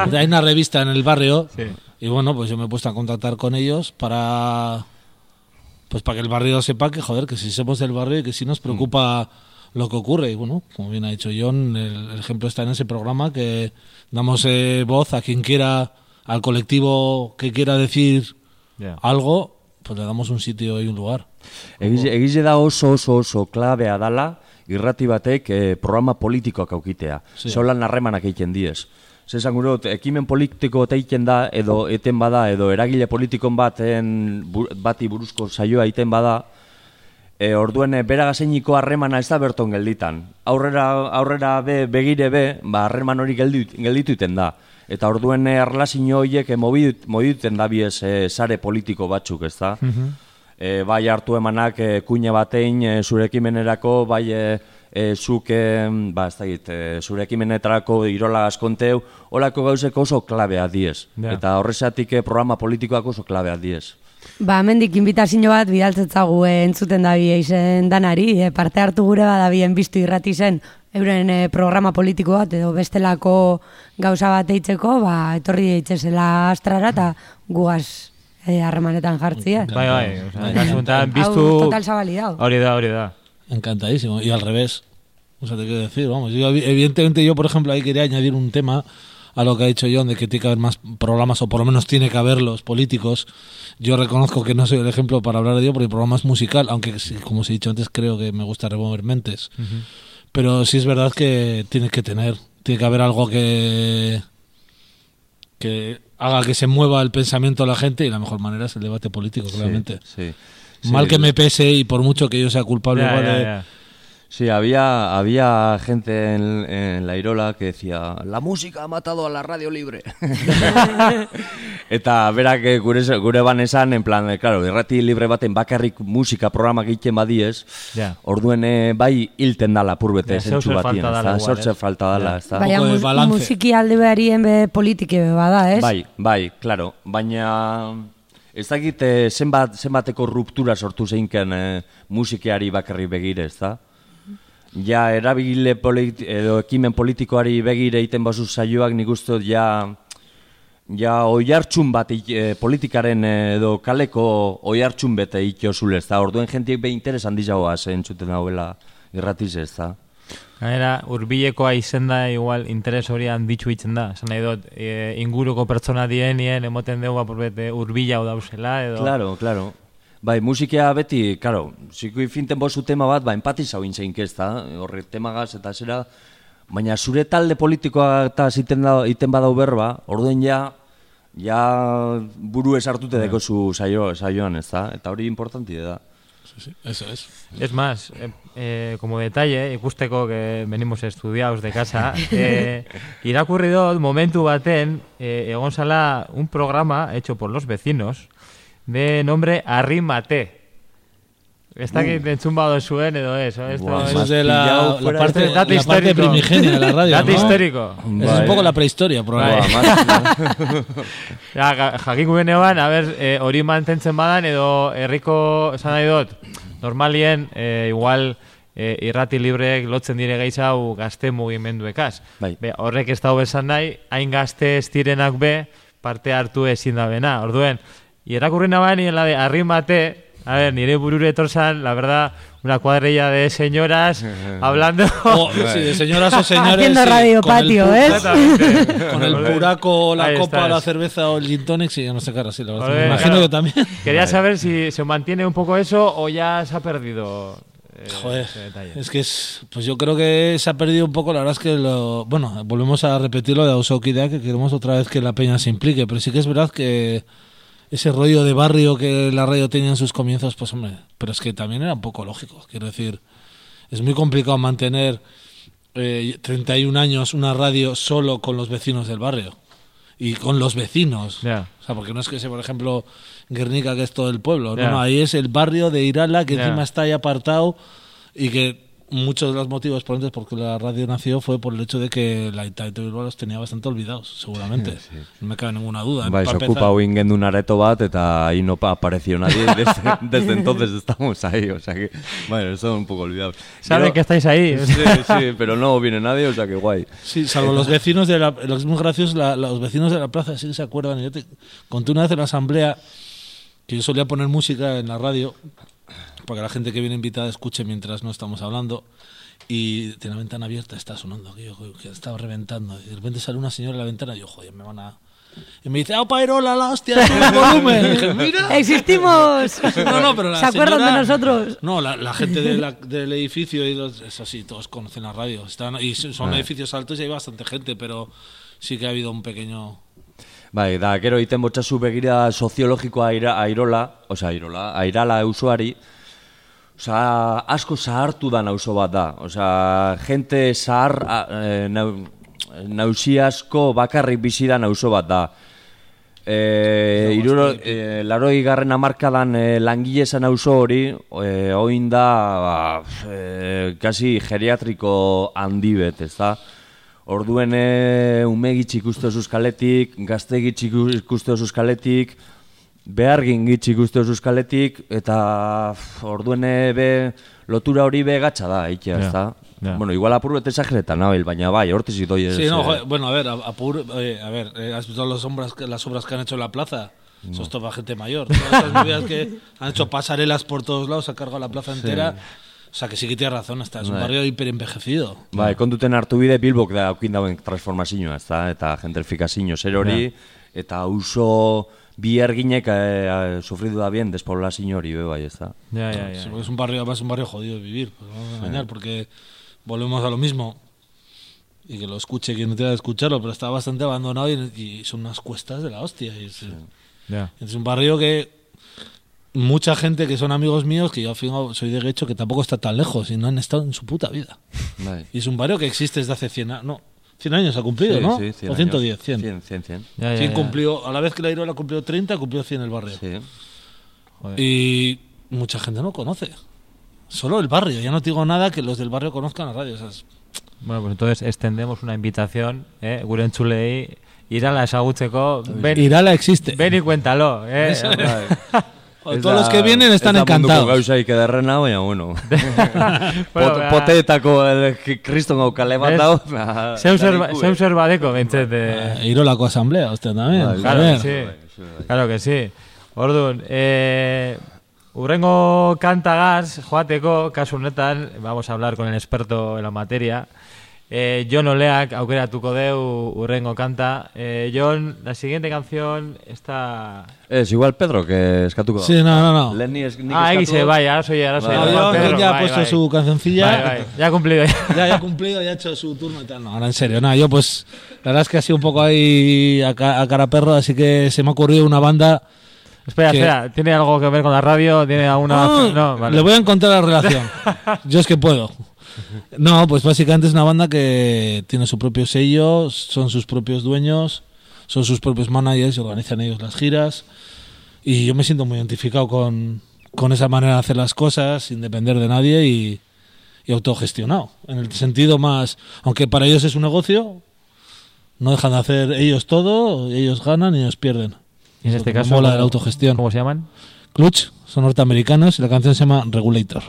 (laughs) Hay una revista en el barrio Sí. y bueno pues yo me he puesto a contactar con ellos para pues para que el barrio sepa que joder que si somos del barrio y que si nos preocupa lo que ocurre. Y bueno como bien ha dicho John el, el ejemplo está en ese programa que damos eh, voz a quien quiera al colectivo que quiera decir algo pues le damos un sitio y un lugar Egize, egize da oso oso oso klabea dala irrati batek eh, programa politikoak aukitea. Sí. Zolan harremanak egiten diez. Gure, dut, ekimen politiko egiten da, edo eten bada, edo eragile politikon baten bati buruzko saioa egiten bada, e, orduen e, bera gazeiniko harremana ez da berton gelditan. Aurrera, aurrera be, begire be, ba, harreman hori geldit, geldituten da. Eta orduen e, arlasino horiek e, mobidut- mobiduten da biez e, sare politiko batzuk, ez da? e, bai hartu emanak e, kuña batein e, zure ekimenerako, bai e, e, zuk, e, ba, ez da git, e, zure ekimenetarako irola askonteu, holako gauzeko oso klabea diez. Ja. Eta horrezatik e, programa politikoak oso klabea diez. Ba, hemendik invitazio bat bidaltzetzagu eh, entzuten dabi izen danari, eh, parte hartu gure badabien biztu irrati zen euren eh, programa politiko bat edo bestelako gauza bat eitzeko, ba, etorri eitzezela astrara eta gugaz eh, harremanetan jartzia. Bai, bai, kasu honetan, Hau biztu... total zabali dau. Hori da, hori da. Encantadísimo. Y al revés. O sea, te quiero decir, vamos. Yo, evidentemente, yo, por ejemplo, ahí quería añadir un tema a lo que ha dicho John de que tiene que haber más programas, o por lo menos tiene que haberlos políticos. Yo reconozco que no soy el ejemplo para hablar de ello, porque el programa es musical, aunque, sí, como os he dicho antes, creo que me gusta remover mentes. Pero sí es verdad que tiene que tener, tiene que haber algo que que haga que se mueva el pensamiento de la gente y la mejor manera es el debate político, claramente. Sí, Mal Sí. que me pese y por mucho que yo sea culpable ya. Sí, había, había gente en, en la Irola que decía la música ha matado a la radio libre. (laughs) Eta berak eh, gure, gure ban esan, en plan, eh, claro, irrati libre baten bakarrik musika programa egiten badiez, Ja. orduen eh, bai hilten dala purbete Ja, zentsu batien, Sortze falta dala, ezta? Baina mus balance. musiki alde beharien be politike be bada, ez? Bai, bai, claro, baina ez dakit zenbat, zenbateko ruptura sortu zeinken eh, musikeari bakarri begire, ez da? Ja, erabile politi edo ekimen politikoari begire egiten bazu saioak nik uste dut ja, ja oihartzun bat eh, politikaren eh, edo kaleko oihartzun bete itxozule, ez da? Orduen jentiek be interes handizagoa entzuten dauela irratiz, ez da? Gainera, urbilekoa izen da, igual, interes hori handitxu itzen da. Zan nahi dut, e, inguruko pertsona dienien, emoten dugu apurbete urbila hau dauzela, edo... Claro, claro. Bai, musikia beti, claro, ziko finten bozu tema bat, ba, empatizau intzein da, horre temagaz eta zera, baina zure talde politikoa eta iten, da, iten badau berba, orduen ja, ja buru esartute deko zu saio, saioan, ez da? Eta hori importanti da. Sí, sí, eso es. Es más, eh, eh, como detalle, ikusteko que venimos estudiados de casa, (laughs) eh, irakurri dut momentu baten, eh, egon zala un programa hecho por los vecinos, de nombre Arrimate. Ez dakit entzun bado zuen edo ez, esto Buah, es- Eso es de la, la parte, la parte histórico. primigenia de la radio. Dato ¿no? histórico. Es un poco la prehistoria, probablemente. (laughs) Más- Ja, jakingo genean, a ber, eh, hori mantentzen badan, edo herriko, esan nahi dut, normalien, eh, igual, eh, irrati libreek lotzen dire gehiago gazte mugimenduekaz. Bai. Be, horrek ez dago besan nahi, hain gazte ez direnak be, parte hartu ezin da bena. Orduen, irakurri nabaen, nien la de arrimate, a ver, nire burure etorzan, la verdad, una cuadrilla de señoras (laughs) hablando... O, sí, de señoras o (laughs) señores. Haciendo sí, radio con el patio, pu- ¿eh? Exactamente. Con el (laughs) puraco, la Ahí copa, estás. la cerveza o el gin tonic, sí, yo no sé qué ahora sí, la verdad. Me imagino claro. que también. Quería saber si se mantiene un poco eso o ya se ha perdido eh, Joder, ese detalle. es que es, pues yo creo que se ha perdido un poco, la verdad es que lo, bueno, volvemos a repetir lo de Ausokidea, que queremos otra vez que la peña se implique, pero sí que es verdad que ese rollo de barrio que la radio tenía en sus comienzos, pues hombre, pero es que también era un poco lógico, quiero decir, es muy complicado mantener eh, 31 años una radio solo con los vecinos del barrio y con los vecinos. Ya. O sea, porque no es que sea, por ejemplo, Guernica, que es todo el pueblo. Ya. No, no, ahí es el barrio de Irala, que encima está ahí apartado y que muchos de los motivos por porque la radio nació fue por el hecho de que la Italia de Bilbao los tenía bastante olvidados, seguramente. No me cabe ninguna duda. Bai, Para se ocupa ingen de un areto bat eta ahí no pa- apareció nadie. (laughs) Desde, desde entonces estamos ahí, o sea que, bueno, eso un poco olvidado. Saben Pero- que estáis ahí. Sí, sí, pero no viene nadie, o sea que guay. Sí, salvo los vecinos de la. Lo que es muy gracioso, la- los vecinos de la plaza sí que se acuerdan. Yo te conté una vez en la asamblea que yo solía poner música en la radio para que la gente que viene invitada escuche mientras no estamos hablando. Y tiene la ventana abierta, está sonando aquello que estaba reventando. Y de repente sale una señora en la ventana y yo, joder, me van a. Y me dice, ¡ah, Pairola, la hostia, (laughs) el volumen! Y dije, ¡mira! ¡Existimos! No, no, pero la ¿Se acuerdan señora- de nosotros? No, la, la gente de la- (laughs) del edificio y los, eso sí, todos conocen la radio. Están, y son edificios altos y hay bastante gente, pero sí que ha habido un pequeño... Bai, da, gero egiten botxazu begira soziologikoa aira, airola, osea, airola, airala auzoari, osea, asko zahartu da auzo bat da, osea, gente zahar, a, e, nau, nausi asko bakarrik bizi da auzo bat da. E, iruro, e, laroi garren amarkadan e, langile auzo hori, e, oin da, ba, e, kasi geriatriko handi ez da? Orduen e, umegitx ikuste euskaletik, gaztegitx ikuste euskaletik, behargin gitx ikuste euskaletik, eta pff, orduen e, be, lotura hori be gatza da, ikia, Ja, ez da? ja. Bueno, igual apur bete exagereta nabil, baina bai, hortiz idoi ez. Sí, no, eh, joder, bueno, a ver, a, a pur- eh, a ver, eh, ¿has visto las obras, que- las obras que han hecho en la plaza? Eso es todo para gente mayor. Todas estas movidas que han hecho pasarelas por todos lados, ha cargado la plaza entera. O sea, que sí que tiene razón, está, es un barrio hiper envejecido. Bai, kontuten hartu bide Bilbok da aukin dauen transformazioa, ezta? Eta gentrifikazio zer hori, eta auzo bi erginek eh, eh, sufridu da bien despoblazio hori, be bai, ezta? Ja, ja, Sí, ja. porque es un barrio, además un barrio jodido de vivir, pues vamos a engañar, porque volvemos a lo mismo. Y que lo escuche quien no tenga que escucharlo, pero está bastante abandonado y, y son unas cuestas de la hostia. y es, Ja. es un barrio que mucha gente que son amigos míos, que yo al fin soy de Guecho, que tampoco está tan lejos y no han estado en su puta vida. Bai. Y es un barrio que existe desde hace 100 años. No, 100 años ha cumplido, Sí, ¿no? sí, 100 o 110, años. 100. 100, 100, 100. Ja, ja, 100 ja. cumplió, a la vez que la Irola cumplió 30, cumplió 100 el barrio. Sí. Joder. Y mucha gente no conoce. Solo el barrio. Ya no te digo nada que los del barrio conozcan la radio. o sea, es- Bueno, pues entonces extendemos una invitación, eh, gure entzulei, irala esagutzeko, ven, Irala existe. ven y cuéntalo, eh. O todos los que vienen están ez da munduko encantados. gauzaik ederrena, baina, bueno. (laughs) Bueno, Pot, bea, poteetako el, kriston gaukale bat Ez? dau. (laughs) Zeu zer, zeu zer badeko, bintzet, eh. Eh, Irolako asamblea, usted también. Vale, Claro joder. que sí. Claro que sí. Orduan, eh, urrengo kantagaz, joateko, kasu honetan, vamos a hablar con el experto en la materia. Eh, Jon Oleak aukeratuko deu urrengo kanta. Eh, Jon, la siguiente canción está... Ez, igual Pedro, que eskatuko da. Sí, no, no, no. Lehen ni es, nik Ah, egize, bai, ahora soy, ahora soy. Vale, ya ha puesto su cancioncilla. Ya ha cumplido ya. (laughs) Ya, ya ha cumplido, ya ha hecho su turno y tal. No, ahora en serio, nada, yo pues la verdad es que ha sido un poco ahí a, ca- a cara perro, así que se me ha ocurrido una banda. Espera, Que- espera, ¿tiene algo que ver con la radio? ¿Tiene alguna...? No, No, vale. Le voy a encontrar la relación. (laughs) Yo es que puedo. No, pues básicamente es una banda que tiene su propio sello, son sus propios dueños, son sus propios managers, organizan ellos las giras. Y yo me siento muy identificado con, con esa manera de hacer las cosas, sin depender de nadie y, y autogestionado. En el sentido más, aunque para ellos es un negocio, no dejan de hacer ellos todo, ellos ganan y ellos pierden. Y en este caso... mola la ¿cómo- autogestión. ¿Cómo se llaman? Clutch son norteamericanos y la canción se llama. Regulator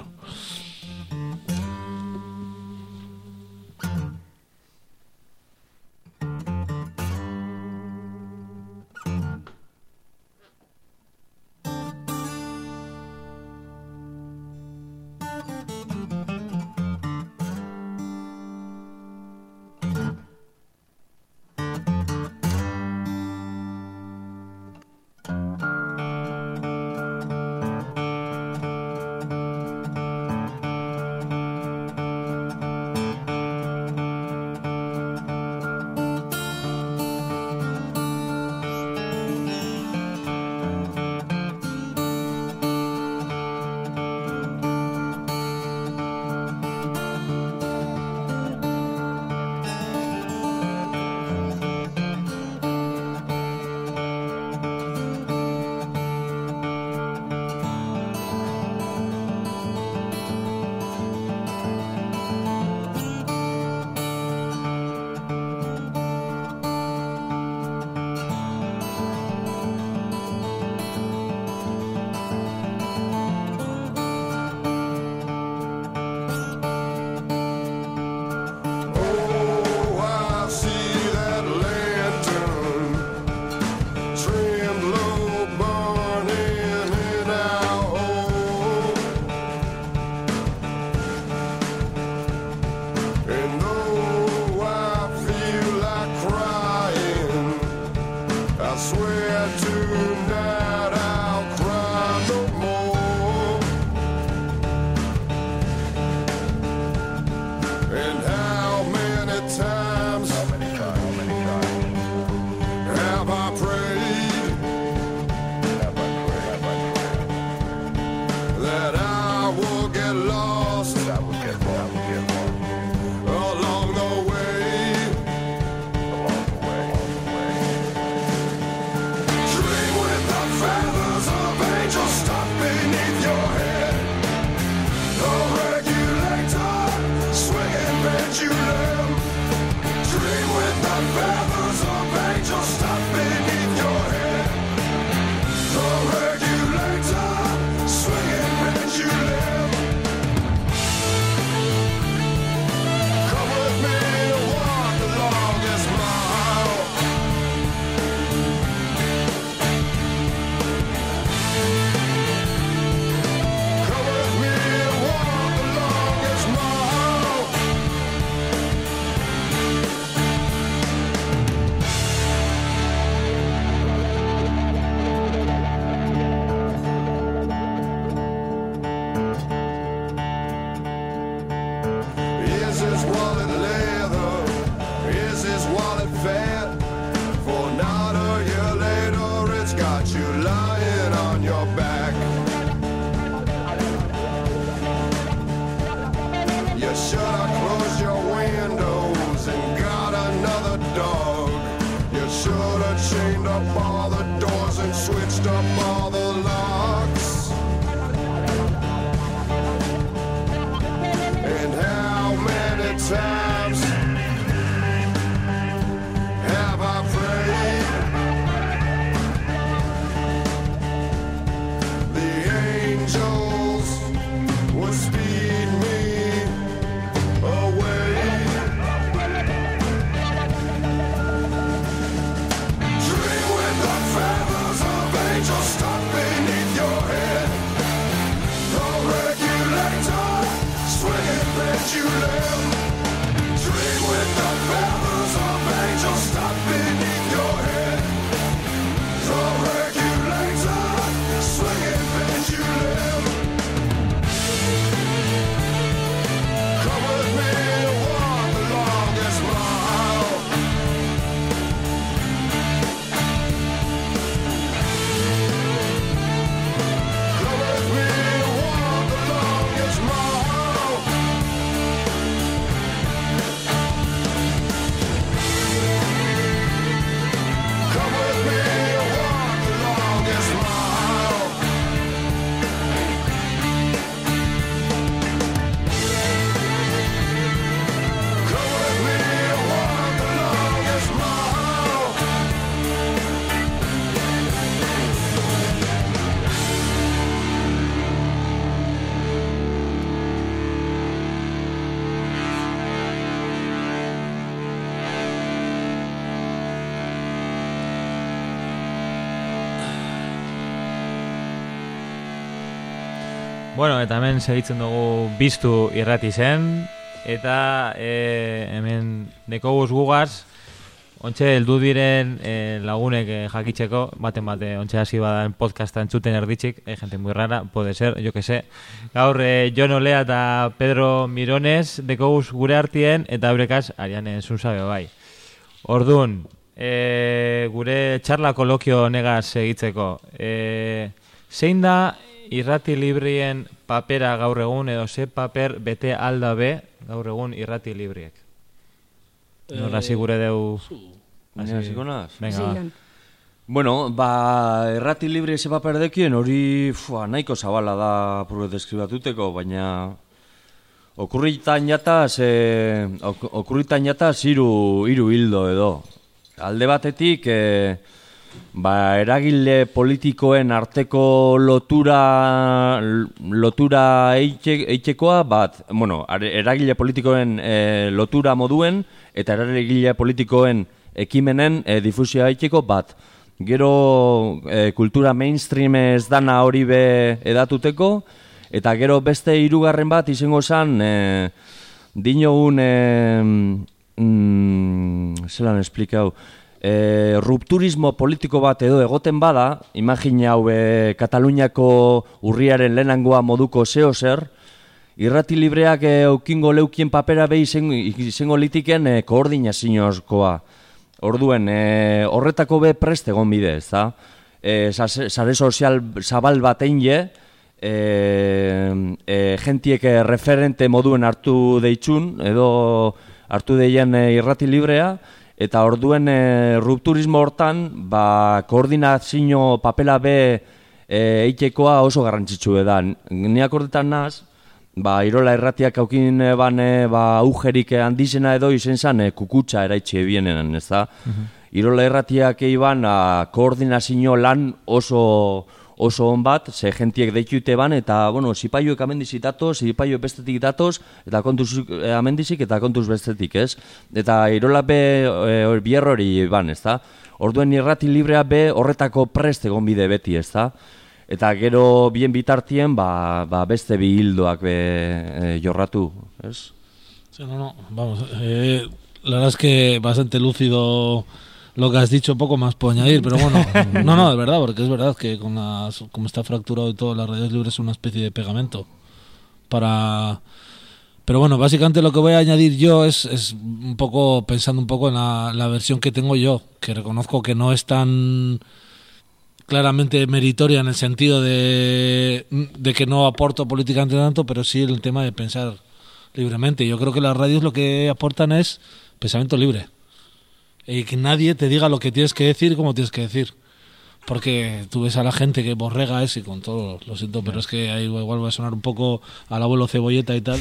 Bueno, eta hemen segitzen dugu biztu irrati zen, eta e, hemen dekoguz gugaz, ontxe heldu diren e, lagunek e, jakitzeko, baten bate, ontxe hasi badan podcasta entzuten erditzik, e, gente muy rara, puede ser, yo que sé. Gaur, e, Jon Olea eta Pedro Mirones dekoguz gure artien, eta eurekaz, Ariane Zunzabe bai. Ordun, e, gure txarla kolokio negaz egitzeko, e, zein da irrati librien papera gaur egun edo ze paper bete alda be gaur egun irrati libriek? Nola hasi gure deu... Hasiko naz? Venga, ba. Bueno, ba, errati libre ze paper dekien, hori fua, nahiko zabala da purbe deskribatuteko, baina okurritan jataz, e, ok, okurritan jataz hiru hiru hildo edo. Alde batetik, e, ba, eragile politikoen arteko lotura lotura eitxe, eitxekoa bat, bueno, eragile politikoen e, lotura moduen eta eragile politikoen ekimenen e, difusioa eitxeko bat. Gero e, kultura mainstream ez dana hori be edatuteko eta gero beste hirugarren bat izango zen e, dinogun e, mm, zelan esplikau e, rupturismo politiko bat edo egoten bada, imagina hau e, Kataluniako urriaren lehenangoa moduko zeo zer, irrati libreak e, aukingo leukien papera behi izango, izango litiken e, koordinaziozkoa. Orduen, e, horretako be prest egon bide, ez da? E, sare sozial zabal bat je, e, e, gentiek e, referente moduen hartu deitxun, edo hartu deien e, irrati librea, eta orduen e, rupturismo hortan, ba, koordinazio papela be e, eitekoa oso garrantzitsu da. Ni akordetan naz, ba, Irola erratiak aukin e, ban e, ba, aujerik handizena edo izen zan e, kukutsa eraitxe bienen, ez da? Irola erratiak eiban a, koordinazio lan oso oso on bat, ze gentiek deitute ban, eta, bueno, zipaioek amendizik datoz, zipaioek bestetik datoz, eta kontuz eh, amendizik, eta kontuz bestetik, ez? Eta Irola be e, bier hori ban, ez da? Orduen irrati librea be horretako prest egon bide beti, ez da? Eta gero bien bitartien, ba, ba beste bi hildoak be e, jorratu, ez? Sí, no, no, vamos. eh, la verdad es que bastante lúcido lo que has dicho, poco más puedo añadir, pero bueno, (laughs) no, no, de verdad, porque es verdad que con las, como está fracturado y todo, las redes libres es una especie de pegamento para... Pero bueno, básicamente lo que voy a añadir yo es, es un poco pensando un poco en la, la versión que tengo yo, que reconozco que no es tan claramente meritoria en el sentido de, de que no aporto políticamente tanto, pero sí el tema de pensar libremente. Yo creo que las radios lo que aportan es pensamiento libre. Y que nadie te diga lo que tienes que decir y cómo tienes que decir. Porque tú ves a la gente que borrega es y con todo, lo siento, pero es que ahí igual va a sonar un poco al abuelo cebolleta y tal.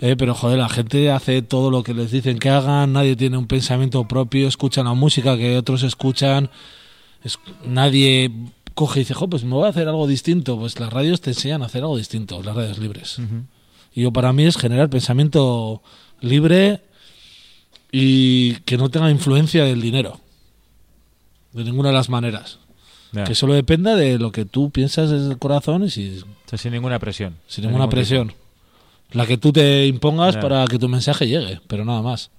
Eh, pero joder, la gente hace todo lo que les dicen que hagan, nadie tiene un pensamiento propio, escuchan la música que otros escuchan, es- nadie coge y dice, jo, pues me voy a hacer algo distinto. Pues las radios te enseñan a hacer algo distinto, las radios libres. Y yo para mí es generar pensamiento libre y que no tenga influencia del dinero. De ninguna de las maneras. Que solo dependa de lo que tú piensas desde el corazón y si, O sea, sin ninguna presión. sin ninguna presión. La que tú te impongas para que tu mensaje llegue, pero nada más.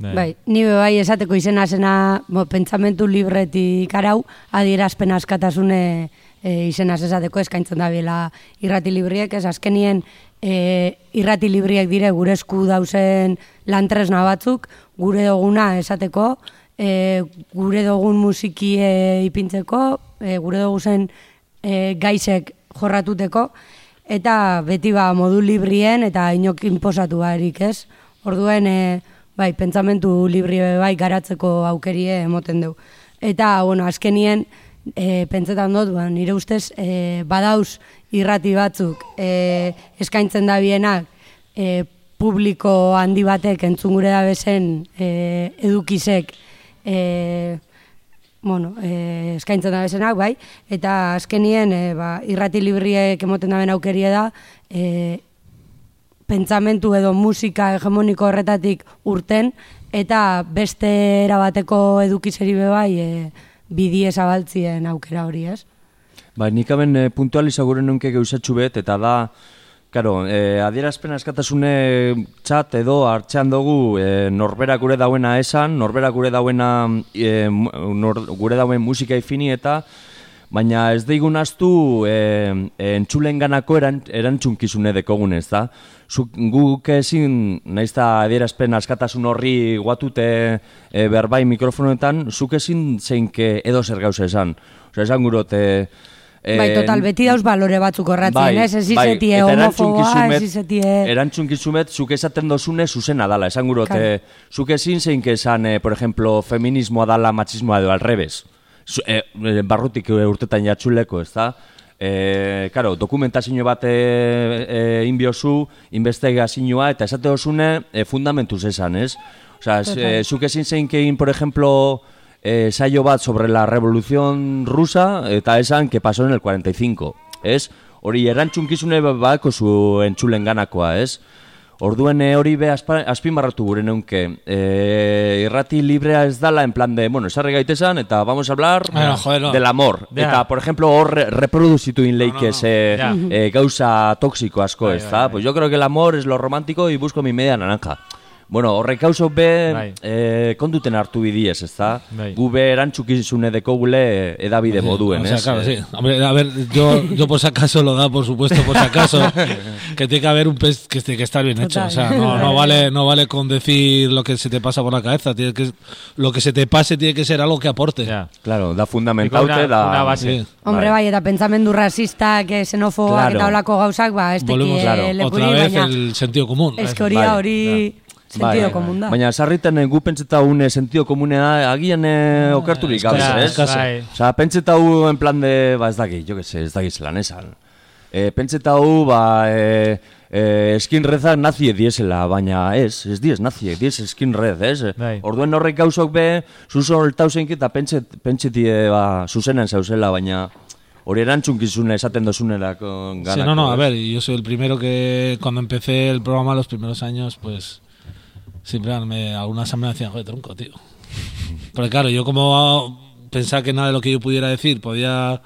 tipo. Bai, ni be bai esateko izena zena bo, pentsamentu libretik arau, adierazpen askatasune e, izenaz esateko eskaintzen da biela irrati libriek, ez azkenien e, irrati libriek dire gure esku dauzen lantresna batzuk, gure doguna esateko, e, gure dogun musiki ipintzeko, e, gure doguzen e, gaizek jorratuteko, eta beti ba modu librien eta inok inposatu barik, ez? Orduen, e, bai, pentsamentu libri bai garatzeko aukerie emoten du. Eta, bueno, azkenien, e, pentsetan dut, ba, nire ustez, e, badauz irrati batzuk e, eskaintzen da bienak, e, publiko handi batek entzun gure da bezen e, edukizek e, bueno, e, eskaintzen da bezenak, bai, eta azkenien e, ba, irrati libriek emoten daben aukerie da, e, pentsamentu edo musika hegemoniko horretatik urten, eta beste erabateko edukizeri be bai e, bidie zabaltzien aukera hori, ez? Bai, nik hemen e, puntualiza gure nunke gauzatxu bet, eta da, karo, e, adierazpen askatasune txat edo hartzean dugu e, norbera gure dauena esan, norbera gure dauena e, nor, gure dauen musika ifini eta baina ez daigun astu e, e, entzulenganako eran, erantzunkizune dekogun ez da. Zuk, guk ezin, naiz da adierazpen askatasun horri guatute e, berbai mikrofonoetan, zuk ezin zeinke edo zer gauza esan. Osa, esan gurote... e, bai, total, beti dauz balore batzuk horratzen, ez? Ez bai, izetie eta homofoboa, ez izetie... Erantzunkizumet, zuk esaten dozune zuzena dala, esan Claro. zuk ezin zein esan, eh, por ejemplo, feminismoa dala machismoa edo al revés. Eh, barrutik eh, urtetan jatxuleko, ez da? E, karo, dokumentazio bat e, e, inbiozu, investigazioa, eta esate dozune e, fundamentuz esan, ez? Osa, eh, zuk ezin zein por ejemplo, eh, saio bat sobre la revolución rusa, eta esan que pasó en el 45, ez? Hori erantzunkizune bako zu entzulen ganakoa, ez? Orduen eh, hori be azpimarratu gure neunke. E, irrati librea ez dala en plan de, bueno, esarri gaitesan eta vamos a hablar Bueno, joder, no. del amor. Ja. Eta, por ejemplo, hor re- reproduzitu inleikez eh, Ja. eh, gauza tóxico asko, Bai, ez da? Pues yo creo que el amor es lo romántico y busco mi media naranja. Bueno, horrek gauzo be Bai. eh, konduten hartu bidiez, ez da? Bai. Gu be erantzukizune deko gule edabide moduen, O sea, ez? claro, Eh, sí. Hombre, a ver, yo, yo por si acaso lo da, por supuesto, por si acaso, (laughs) que tiene que haber un pez que tiene que estar bien hecho. O sea, no, no vale, no vale con decir lo que se te pasa por la cabeza. Tiene que, lo que se te pase tiene que ser algo que aporte. Ja. Claro, da fundamentaute, una, da... una base. Sí. Hombre, Bai. eta pentsamendu rasistak, eh, xenofoboak Claro. eta holako gauzak, ba, ez Volvemos teki claro, eh, otra vez baina el sentido común. ez que hori Bai, hori sentido común da. Baina sarritan eh, gu pentseta une sentido komunea agian eh, okerturik gabe, ez? bai. Osa, pentseta hu en plan de, ba ez daki, jo que se, ez daki zelan esan. E, pentseta hu, ba, e, e, skinrezak nazie diesela, baina ez, ez diez nazie, diez skinrez, ez? Bai. Orduen horrek gauzok be, zuzo holtauzenki eta pentset, pentsetie, ba, zuzenen zauzela, baina hori erantzunkizune esaten dozunerako ganako. Sí, no, no, a ver, yo soy el primero que cuando empecé el programa los primeros años, pues siempre me, algunas me decían, joder, tronco, tío. Pero claro, yo como pensaba que nada de lo que yo pudiera decir podía...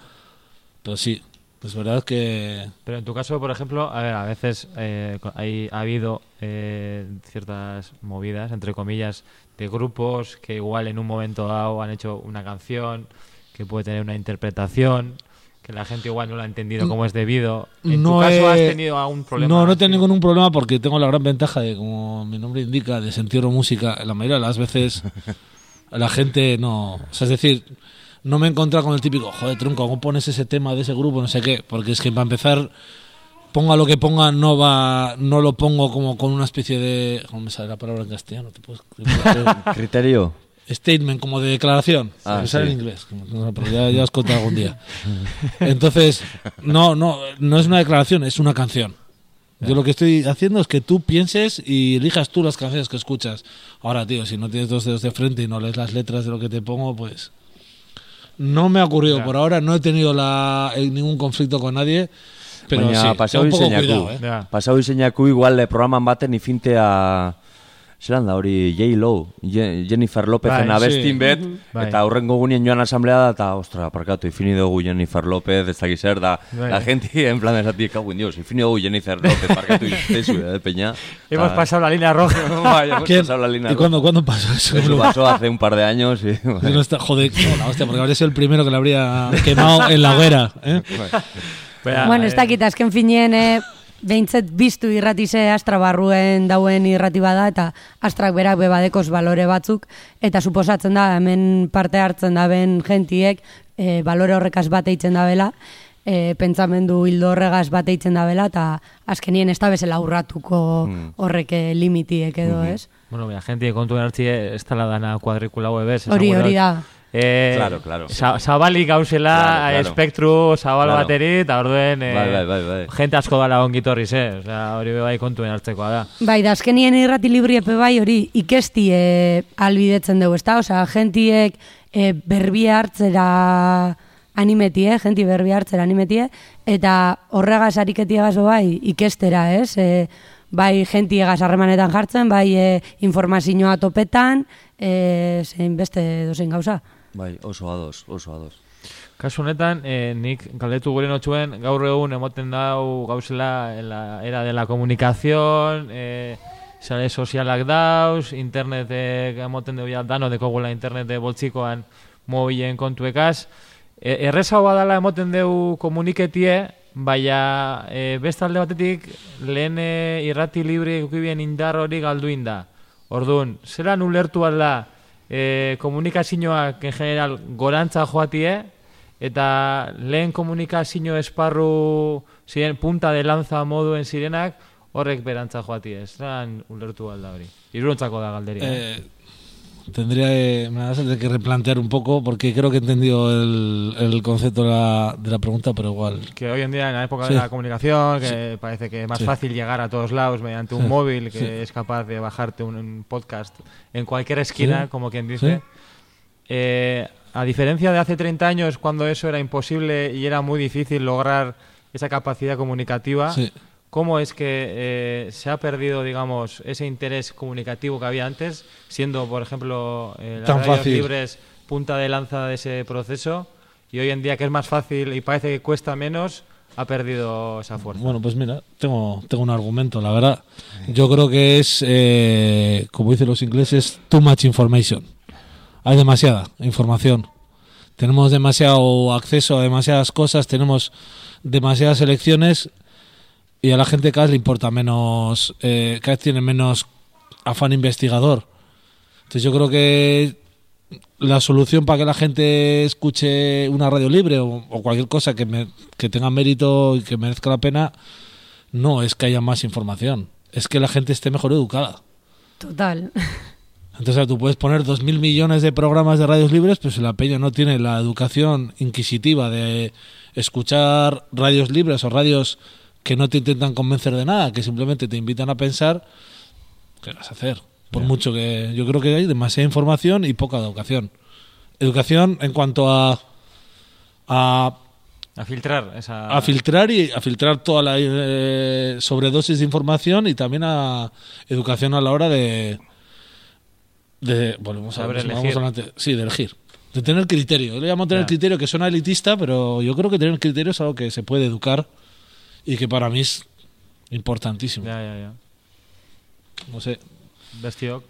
Pero sí, pues verdad que... Pero en tu caso, por ejemplo, a ver, a veces eh, hay, ha habido eh, ciertas movidas, entre comillas, de grupos que igual en un momento dado han hecho una canción que puede tener una interpretación, que la gente igual no la ha entendido como es debido. En tu caso, ¿has he- tenido algún problema? No, no tengo ningún problema porque tengo la gran ventaja de, como mi nombre indica, de sentir música. La mayoría de las veces (laughs) la gente no... O sea, es decir, no me he encontrado con el típico, joder, tronco, ¿cómo pones ese tema de ese grupo? No sé qué. Porque es que para empezar, ponga lo que ponga, no va no lo pongo como con una especie de... ¿Cómo me sale la palabra en castellano? ¿Te puedes- (laughs) Criterio. Statement, como de declaración. Ah, sí. en inglés, pero ya, ya os contaré algún día. Entonces, no, no, no es una declaración, es una canción. Yo lo que estoy haciendo es que tú pienses y elijas tú las canciones que escuchas. Ahora, tío, si no tienes dos dedos de frente y no lees las letras de lo que te pongo, pues... No me ha ocurrido por ahora, no he tenido la, eh, ningún conflicto con nadie, pero Baina sí, pasau izeinaku. cuidado, ¿eh? Ja. Pasau igual eh, programan baten ifintea... Zeran da hori J-Lo, Je- Jennifer Lopezen Bai, abestin sí. bet, Bai. eta aurrengo gunean joan asamblea da, eta, ostra, parkatu, ifini dugu Jennifer Lopez, ez dakiz zer, da, Bai. la gente, (laughs) en plan, esatik, hau dios, ifini dugu Jennifer Lopez, parkatu, (laughs) iztezu, eh, peña. Hemos Ta- pasado la línea roja. (laughs) Bai, hemos ¿Quién? pasado la línea ¿Y roja. cuándo, cuándo pasó eso? Eso pasó hace un par de años y... No está- joder, no, la hostia, porque habría sido el primero que le habría quemado en la hoguera. ¿eh? Bueno, ez eh, dakit, azken finien, eh, behintzet biztu irratize astra barruen dauen irrati bada, eta astrak berak bebadekoz balore batzuk, eta suposatzen da, hemen parte hartzen daben gentiek, eh, balore horrekaz bat eitzen dabela, eh, pentsamendu hildo horregaz bat eitzen dabela, eta azkenien ez da bezala urratuko horrek eh, limitiek edo, ez? Bueno, bea, gente kontu hartzi ez dela dana kuadrikula hau ebez. Hori, hori da. Eh, Claro, claro. za- zabalik gauzela, Claro, claro. espektru zabal Claro. bateri, eta orduen eh, Bai, bai, bai, bai. gente asko dala ongitorriz, eh? Osea, hori bai kontuen hartzekoa da. Bai, da azkenien irrati libri epe bai hori ikesti e, albidetzen dugu, ezta? Osea, gentiek e, berbia hartzera animetie, genti berbia hartzera animetie, eta horregaz ariketiagaz bai ikestera, ez? E, bai gentiegaz harremanetan jartzen, bai e, informazioa topetan, e, zein beste dozein gauza. Bai, oso ados, oso ados. Kasu honetan, eh, nik galdetu gure notxuen, gaur egun emoten dau gauzela en la era de la comunicación, eh, sare sozialak dauz, internetek emoten ja dano dekogula internete boltzikoan mobilen kontuekaz. E, errezago badala emoten deu komuniketie, baina e, beste alde batetik lehen e, irrati libre ukibien indar hori galduin da. Orduan, zelan ulertu alda e, komunikazioak en general gorantza joatie, eta lehen komunikazio esparru ziren punta de lanza moduen zirenak horrek berantza joatie. Zelan ulertu alda hori. Iruntzako da galderia. Eh, tendría eh, me vas a tener que replantear un poco porque creo que he entendido el, el concepto de la, de la pregunta, pero igual. que hoy en día en la época Sí. de la comunicación que parece que es más Sí. fácil llegar a todos lados mediante un móvil que es capaz de bajarte un, un podcast en cualquier esquina, como quien dice. Eh, a diferencia de hace 30 años cuando eso era imposible y era muy difícil lograr esa capacidad comunicativa, Sí. ¿Cómo es que eh, se ha perdido, digamos, ese interés comunicativo que había antes, siendo, por ejemplo, eh, las Tan radios fácil. libres punta de lanza de ese proceso y hoy en día que es más fácil y parece que cuesta menos, ha perdido esa fuerza? Bueno, pues mira, tengo, tengo un argumento, la verdad. Yo creo que es, eh, como dicen los ingleses, too much information. Hay demasiada información. Tenemos demasiado acceso a demasiadas cosas, tenemos demasiadas elecciones y a la gente cada vez le importa menos, eh, cada vez tiene menos afán investigador. Entonces yo creo que la solución para que la gente escuche una radio libre o, o cualquier cosa que, me- que tenga mérito y que merezca la pena no es que haya más información, es que la gente esté mejor educada. Total. Entonces tú puedes poner dos mil millones de programas de radios libres, pero si la peña no tiene la educación inquisitiva de escuchar radios libres o radios que no te intentan convencer de nada, que simplemente te invitan a pensar, ¿qué vas a hacer? Por mucho que yo creo que hay demasiada información y poca educación. Educación en cuanto a a, A filtrar esa... a filtrar y a filtrar toda la eh, sobredosis de información y también a educación a la hora de de volvemos a Saber vamos adelante. sí de elegir de tener criterio yo le llamo tener criterio que suena elitista pero yo creo que tener criterio es algo que se puede educar y que para mí es importantísimo Ja, ja, ja. no sé Bestiok.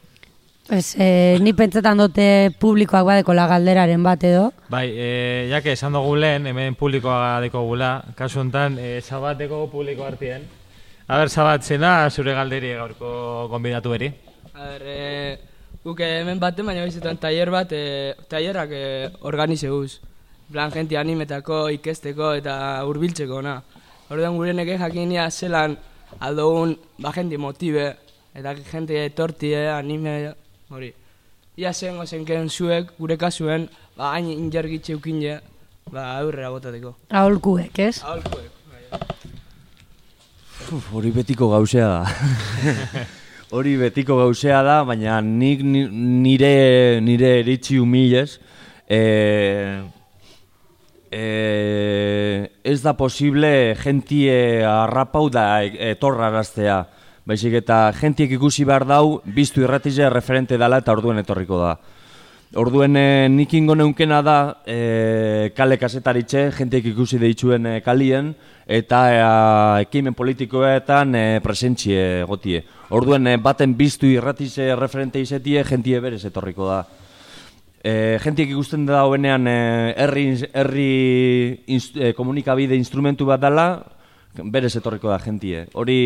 Ez, eh, ni pentsetan dute publikoak badekola galderaren bat edo. Bai, e, jake esan dugu lehen, hemen publikoa dekogula, kasu honetan, e, sabateko publiko hartien. A ber, sabat, zena zure galderi gaurko konbidatu beri? A ber, e, guk hemen baten, baina bizitan tailer bat, e, tailerak e, organizeuz. Plan, jenti animetako, ikesteko eta hurbiltzeko na. Orduan gure neke jakinia zelan aldogun, ba, jenti motibe, eta jenti etortie, anime, hori. ia zen zenken zuek, gure kasuen, ba, hain injargitxe eukine, ba, aurrera botateko. Aholkuek, ez? Aholkuek. Uf, hori betiko gauzea da. (laughs) hori betiko gauzea da, baina nik ni- nire, nire eritzi humilez, e, e, ez da posible jentie arrapau da e- etorraraztea. Baizik eta jentiek ikusi behar dau, biztu irratize referente dala eta orduen etorriko da. Orduen e, nik ingo neunkena da e, kale kasetaritxe, jenteek ikusi deitxuen e, kalien, eta e, ekimen politikoetan e, presentzie gotie. Orduen baten biztu irratize referente izetie, jentie berez etorriko da. E, jentiek ikusten da hoenean e, herri, herri inst, e, komunikabide instrumentu bat dela, berez etorriko da jentie. Hori,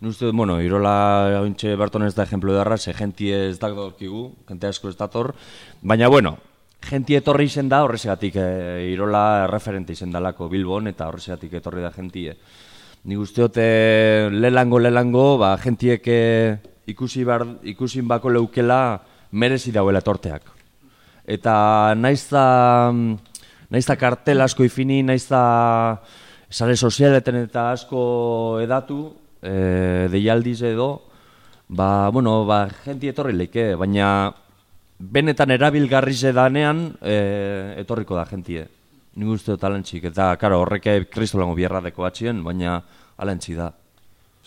Nuste, bueno, Irola ointxe Berton ez da ejemplo de ze jentie ez da dorkigu, jente asko ez dator, baina bueno, jentie etorri izen da horrezegatik e, Irola referente izen dalako Bilbon eta horrezegatik etorri da jentie. Ni usteote lelango lelango, ba, jentiek eh, ikusi, bar, ikusin bako leukela merezi dauela etorteak. Eta naiz da, naiz da kartel asko ifini, naiz da sare sozialeten eta asko edatu, e, deialdiz edo, ba, bueno, ba, jenti etorri leike, baina benetan erabilgarri zedanean e, etorriko da jentie. Nik uste dut alantzik, eta, karo, horrek kristolango bierra deko batxien, baina alantzi da.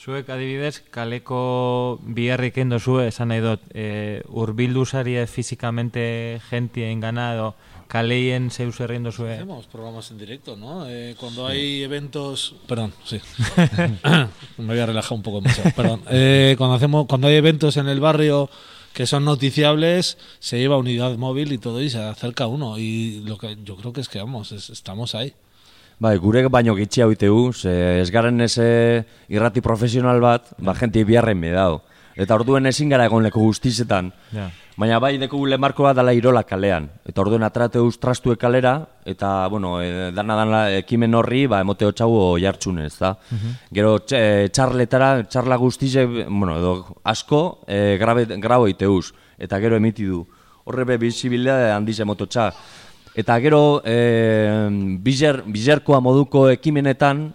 Zuek adibidez, kaleko biherrik endo zue, esan nahi dut, e, urbildu zarie fizikamente gentien gana edo kaleien zeus herriendo zue. Hacemos programas en directo, ¿no? Eh, cuando hay eventos... Perdón, sí. (laughs) Me voy a relajar un poco más. Perdón. Eh, cuando, hacemos, cuando hay eventos en el barrio que son noticiables, se lleva unidad móvil y todo y se acerca uno. Y lo que yo creo que es que, vamos, es- estamos ahí. Bai, gure baino gitxi hau itegu, ze ez garen ez eh, irrati profesional bat, ba, jenti biharren medao. Eta orduen ezin gara egon leku guztizetan. Ja. Baina bai deku lemarko bat dala irola kalean. Eta orduen atrateuz trastue kalera, eta, bueno, e, dana dana ekimen horri, ba, emote hotxau jartxunez, da. Gero txe- txarletara, txarla guztize, bueno, edo asko, e, grabe, grabo iteuz. Eta gero emiti du. Horre be bizibilea handiz emototxa. Eta gero, e, bizer, bizerkoa moduko ekimenetan,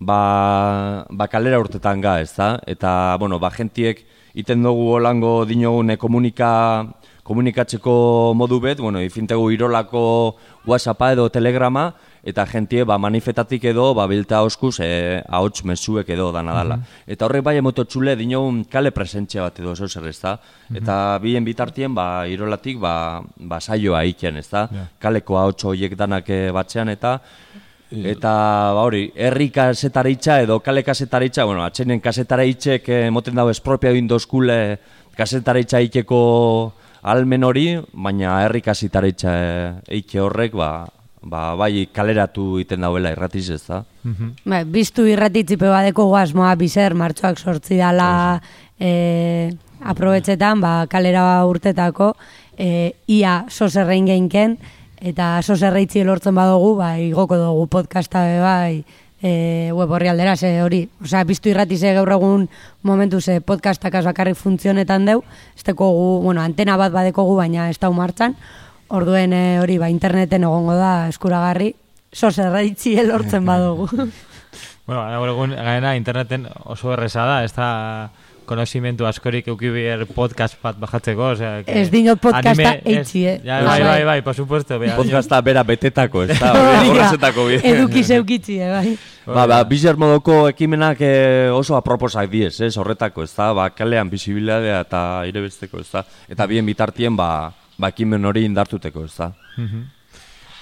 ba, ba kalera urtetan ga, ez da? Eta, bueno, ba, gentiek iten dugu holango dinogune komunika, komunikatzeko modu bet, bueno, ifintegu irolako whatsappa edo telegrama, eta jentie ba, manifetatik edo ba, bilta oskuz e, ahots mezuek edo dana dala. Eta horrek bai emoto txule dinogun kale presentzia bat edo zozer, ez da? Eta bien bitartien ba, irolatik ba, ba saioa iken, ez da? Kaleko ahots horiek danak eh, batzean eta Eta ba hori, herri kasetaritza edo kale kasetaritza, bueno, atxenen kasetaritzek eh, moten dago espropia indozkule kasetaritza ikeko almen hori, baina herri kasetaritza eh, horrek, ba, ba, bai kaleratu iten dauela irratiz ez da. Ba, biztu irratitzipe badeko guasmoa bizer, martxoak sortzi dala e, aprobetxetan, ba, kalera urtetako, e, ia soserrein geinken, eta soserreitzi lortzen badugu, ba, igoko dugu podcasta be bai, e, web horri aldera, ze hori, osea, biztu irratize gaur egun momentu ze podcastak az bakarrik funtzionetan deu, ez dekogu, bueno, antena bat badekogu, baina ez dau martxan, orduen e, hori, ba, interneten egongo da eskuragarri, soserreitzi lortzen badugu. (laughs) Bueno, gaur egun gaena interneten oso erreza da, ez da konozimentu askorik eukibier podcast bat bajatzeko, osea... que Ez dinot podcasta eitzi, eh? Ja, Ah, bai, bai. bai, bai, por supuesto. bea, Podcasta bera betetako, ez da, (laughs) horrezetako bi. Eduki zeukitzi, eh, bai. Ba, ba, bizer modoko ekimenak eh, oso aproposak diez, ez, horretako, ez da, ba, kalean bizibilidadea eta irebesteko, ez da, eta bien bitartien, ba, ba, ekimen hori indartuteko, ez da.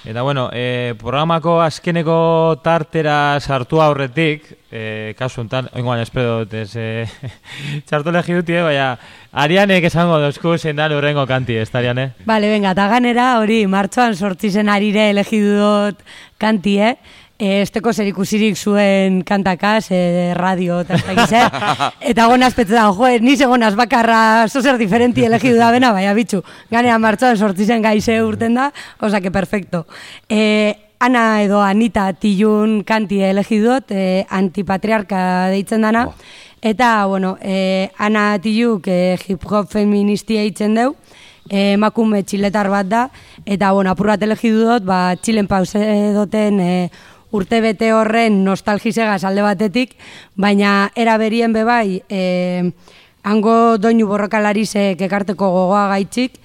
Eta bueno, e, programako azkeneko tartera sartu aurretik, e, kasu enten, oingoan espero dut, ez, (laughs) e, txartu legi dutie, baina Arianek esango dozku zein da lurrengo kanti, ez da, Ariane? Bale, venga, eta ganera hori martxoan sortzi zen arire elegidu dut kanti, eh? E, esteko zer ikusirik zuen kantakaz, e, radio eta ez dakiz, eh? (laughs) Eta gonaz petze da, jo, ni segonaz bakarra zozer diferenti elegidu da bena, baina bitxu, ganera martxoan sortzi zen gaize urten da, osa que perfecto. E, Ana edo Anita Tillun kanti elegidot, e, antipatriarka deitzen dana, eta, bueno, e, Ana Tilluk e, hip-hop feministia eitzen deu, emakume txiletar bat da, eta bueno, apur bat elegidu dut, ba, txilen pause duten e, urte bete horren nostalgisegaz alde batetik, baina era berien bebai, e, hango doinu borrokalarizek ekarteko gogoa gaitxik,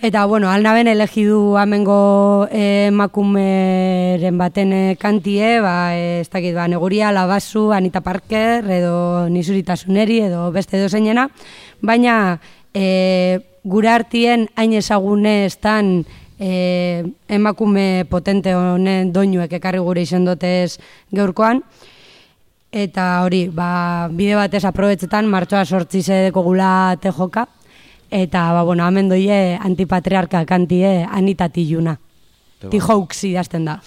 Eta, bueno, alnaben elegidu amengo eh, emakumeren baten eh, kantie, ba, eh, ez dakit, ba, neguria, labazu, Anita Parker, edo nisuritasuneri, edo beste edo zeinena, baina eh, gure artien hain ezagunestan eh, emakume potente honen doinuek ekarri gure izan dotez gaurkoan, eta hori, ba, bide batez aprobetzetan, martxoa sortzi zedeko gula tejoka, Eta, ba, bueno, hemen doie antipatriarka kantie Anita Tilluna. Tijoux idazten da.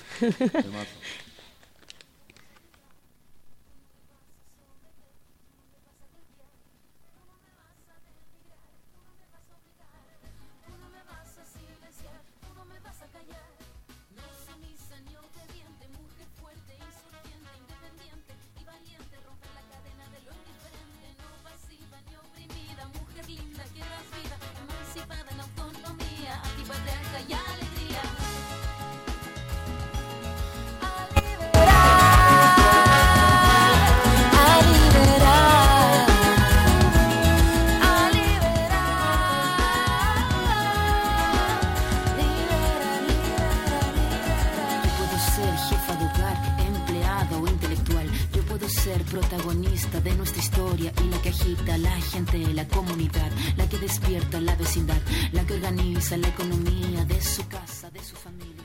Agita a la gente, la comunidad, la que despierta la vecindad, la que organiza la economía de su casa, de su familia.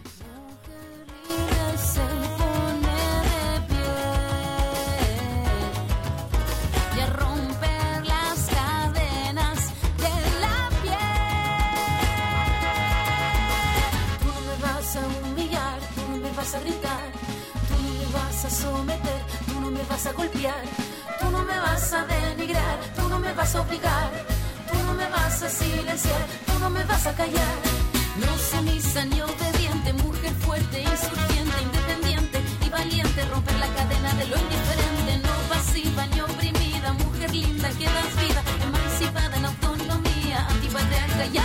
libre se pone de pie y a romper las cadenas de la piel. Tú no me vas a humillar, tú no me vas a gritar, tú no me vas a someter, tú no me vas a golpear, tú no me vas a denigrar, tú no me vas a obligar, tú no me vas a silenciar, tú no me vas a callar. No sumisa ni obediente, mujer fuerte, insurgente, independiente y valiente, romper la cadena de lo indiferente, no pasiva ni oprimida, mujer linda que das vida, emancipada en autonomía, antipatriarca y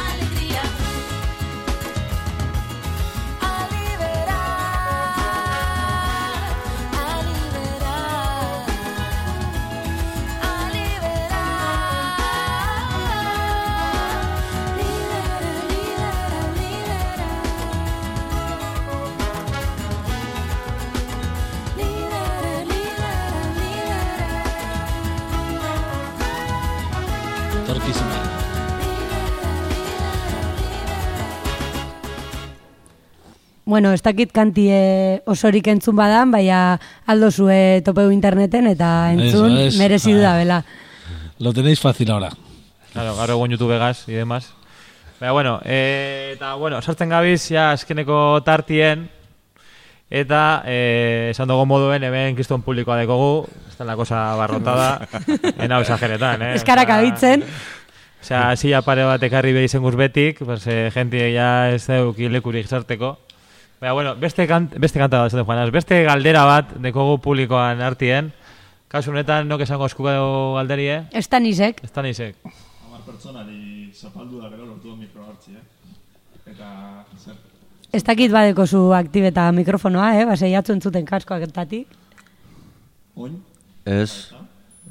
Bueno, ez dakit kantie osorik entzun badan, baina aldo zue topeu interneten eta entzun es. merezidu Ah. da bela. Lo tenéis fácil ahora. Claro, gaur egun YouTube gaz y demás. Baina, bueno, e, eta, bueno, sartzen gabiz, ja, azkeneko tartien, eta, e, esan dugu moduen, hemen kiston publikoa dekogu, ez da la cosa barrotada, (laughs) en hau exageretan, eh? Eskarak abitzen. Osea, silla pare bat ekarri behi zen betik, pues, eh, gente ja ez deuki lekurik sarteko. Baina, bueno, beste, kant, beste kanta bat, Juanas, beste galdera bat dekogu publikoan artien, kasu honetan, nok esango eskuka dugu galderi, eh? Nizek. Ez da nizek. Hamar pertsonari zapaldu da gero lortu mikro hartzi, eh? Eta, zer? Ez dakit badeko zu aktibeta mikrofonoa, eh? Base jatzu entzuten kaskoak entatik. Oin? Ez.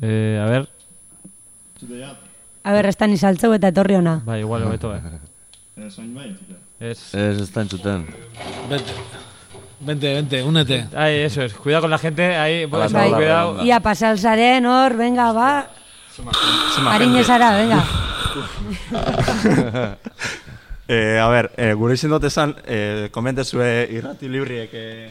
Eh, a ver, Zute ja? A ber, ez da nizaltzeu eta etorri ona. bai, igual hobeto, eh? Ez oin bai, zute. Ez, ez da entzuten. Vente. Vente, vente, únete. Ahí, eso es. Cuidado con la gente. Ahí, Hola, pues, hola, cuidado. hola. Ia pasalzaren hor, venga, ba. Ariñezara, venga. (laughs) Eh, a ber, eh, gure izin dut esan, eh, komentezue irrati libriek, eh,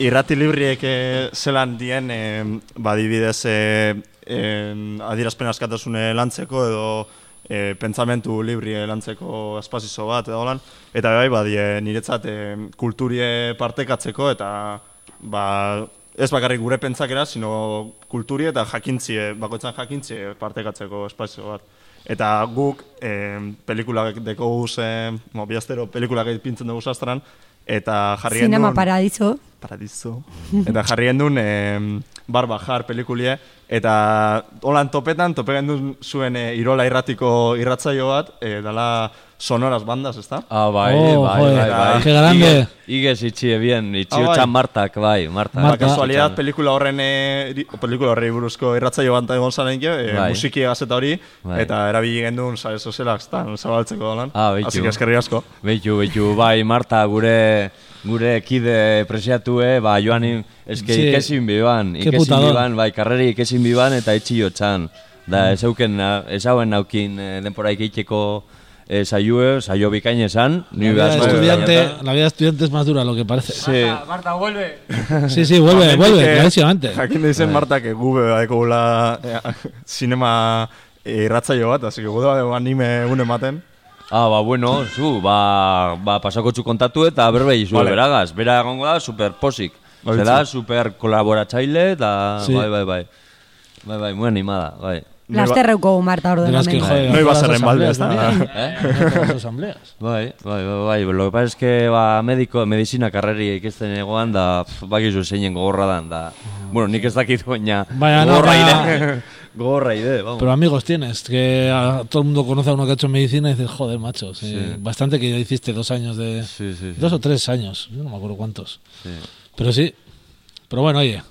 irrati libriek eh, zelan dien, eh, badibidez, eh, eh, adierazpen askatasune lantzeko edo eh, pentsamentu libri lantzeko espazizo bat edo lan, eta bai, badie niretzat eh, kulturie partekatzeko eta ba, ez bakarrik gure pentsakera, sino kulturie eta jakintzie, bakoitzan jakintzie partekatzeko espazio bat. Eta guk eh, pelikulak deko guz, eh, mo, biaztero pelikulak pintzen dugu sastran, eta jarrien Cinema duen... paradiso. Paradiso. Eta jarrien duen eh, barba jar pelikulie, Eta holan topetan, topegan du zuen e, Irola irratiko irratzaio bat, e, dala sonoras bandas, ezta? Ah, bai, Oh, bai, joder, bai, bai. qué grande. Ige- Igez itxie bien, itxio Ah, bai. Martak, bai, Marta. Ba, kasualidad, pelikula horren, e, iri- pelikula horri buruzko irratzaio bat egon zaren e, Bai. musiki gazeta hori, Bai. eta erabili gendun sare sozialak, ezta, zabaltzeko holan. Ah, beitu. Así que eskerri asko. Beitu, beitu, bai, Marta, gure gure kide presiatue, ba, joan in, eske Sí. ikesin biban, Ke ikesin biban, bai, karreri ikesin biban eta itxio txan. Da, ez euken, ez hauen naukin eh, denpora ikiteko eh, saioe, saio bikain esan, La vida, estudiante, la vida de estudiante es más dura lo que parece. Sí. Marta, vuelve. (laughs) Sí, sí, vuelve, vuelve, eh, clarísimamente. Jakin da izen Marta, que gu beko gula eh, irratzaio bat, así que gu da anime egun ematen. Ah, ba, bueno, zu, ba, ba pasako txu kontatu eta berbei zu, Vale. beragaz. Bera egongo da, super posik. Sí. super kolaboratzaile eta, Sí. bai, bai, bai. Bai, bai, muy animada, bai. Lasterreuko Marta las que hemen. joder, No iba a las en balde, asambleas. Eh? Bai, bai, bai, bai, lo que pasa es que ba, mediko, medicina karreri ikesten egoan da, bakizu zeinen gogorra dan, da. Bueno, nik ez dakit baina Vaya gogorra nota. ide, (laughs) gogorra ide, vamos. Pero amigos tienes, que a- todo el mundo conoce a uno que ha hecho medicina y dices, joder, macho, sí, Sí. bastante que ya hiciste dos años de... Sí, sí, sí. Dos o tres años, yo no me acuerdo cuántos. Sí, Pero sí, pero bueno, oye,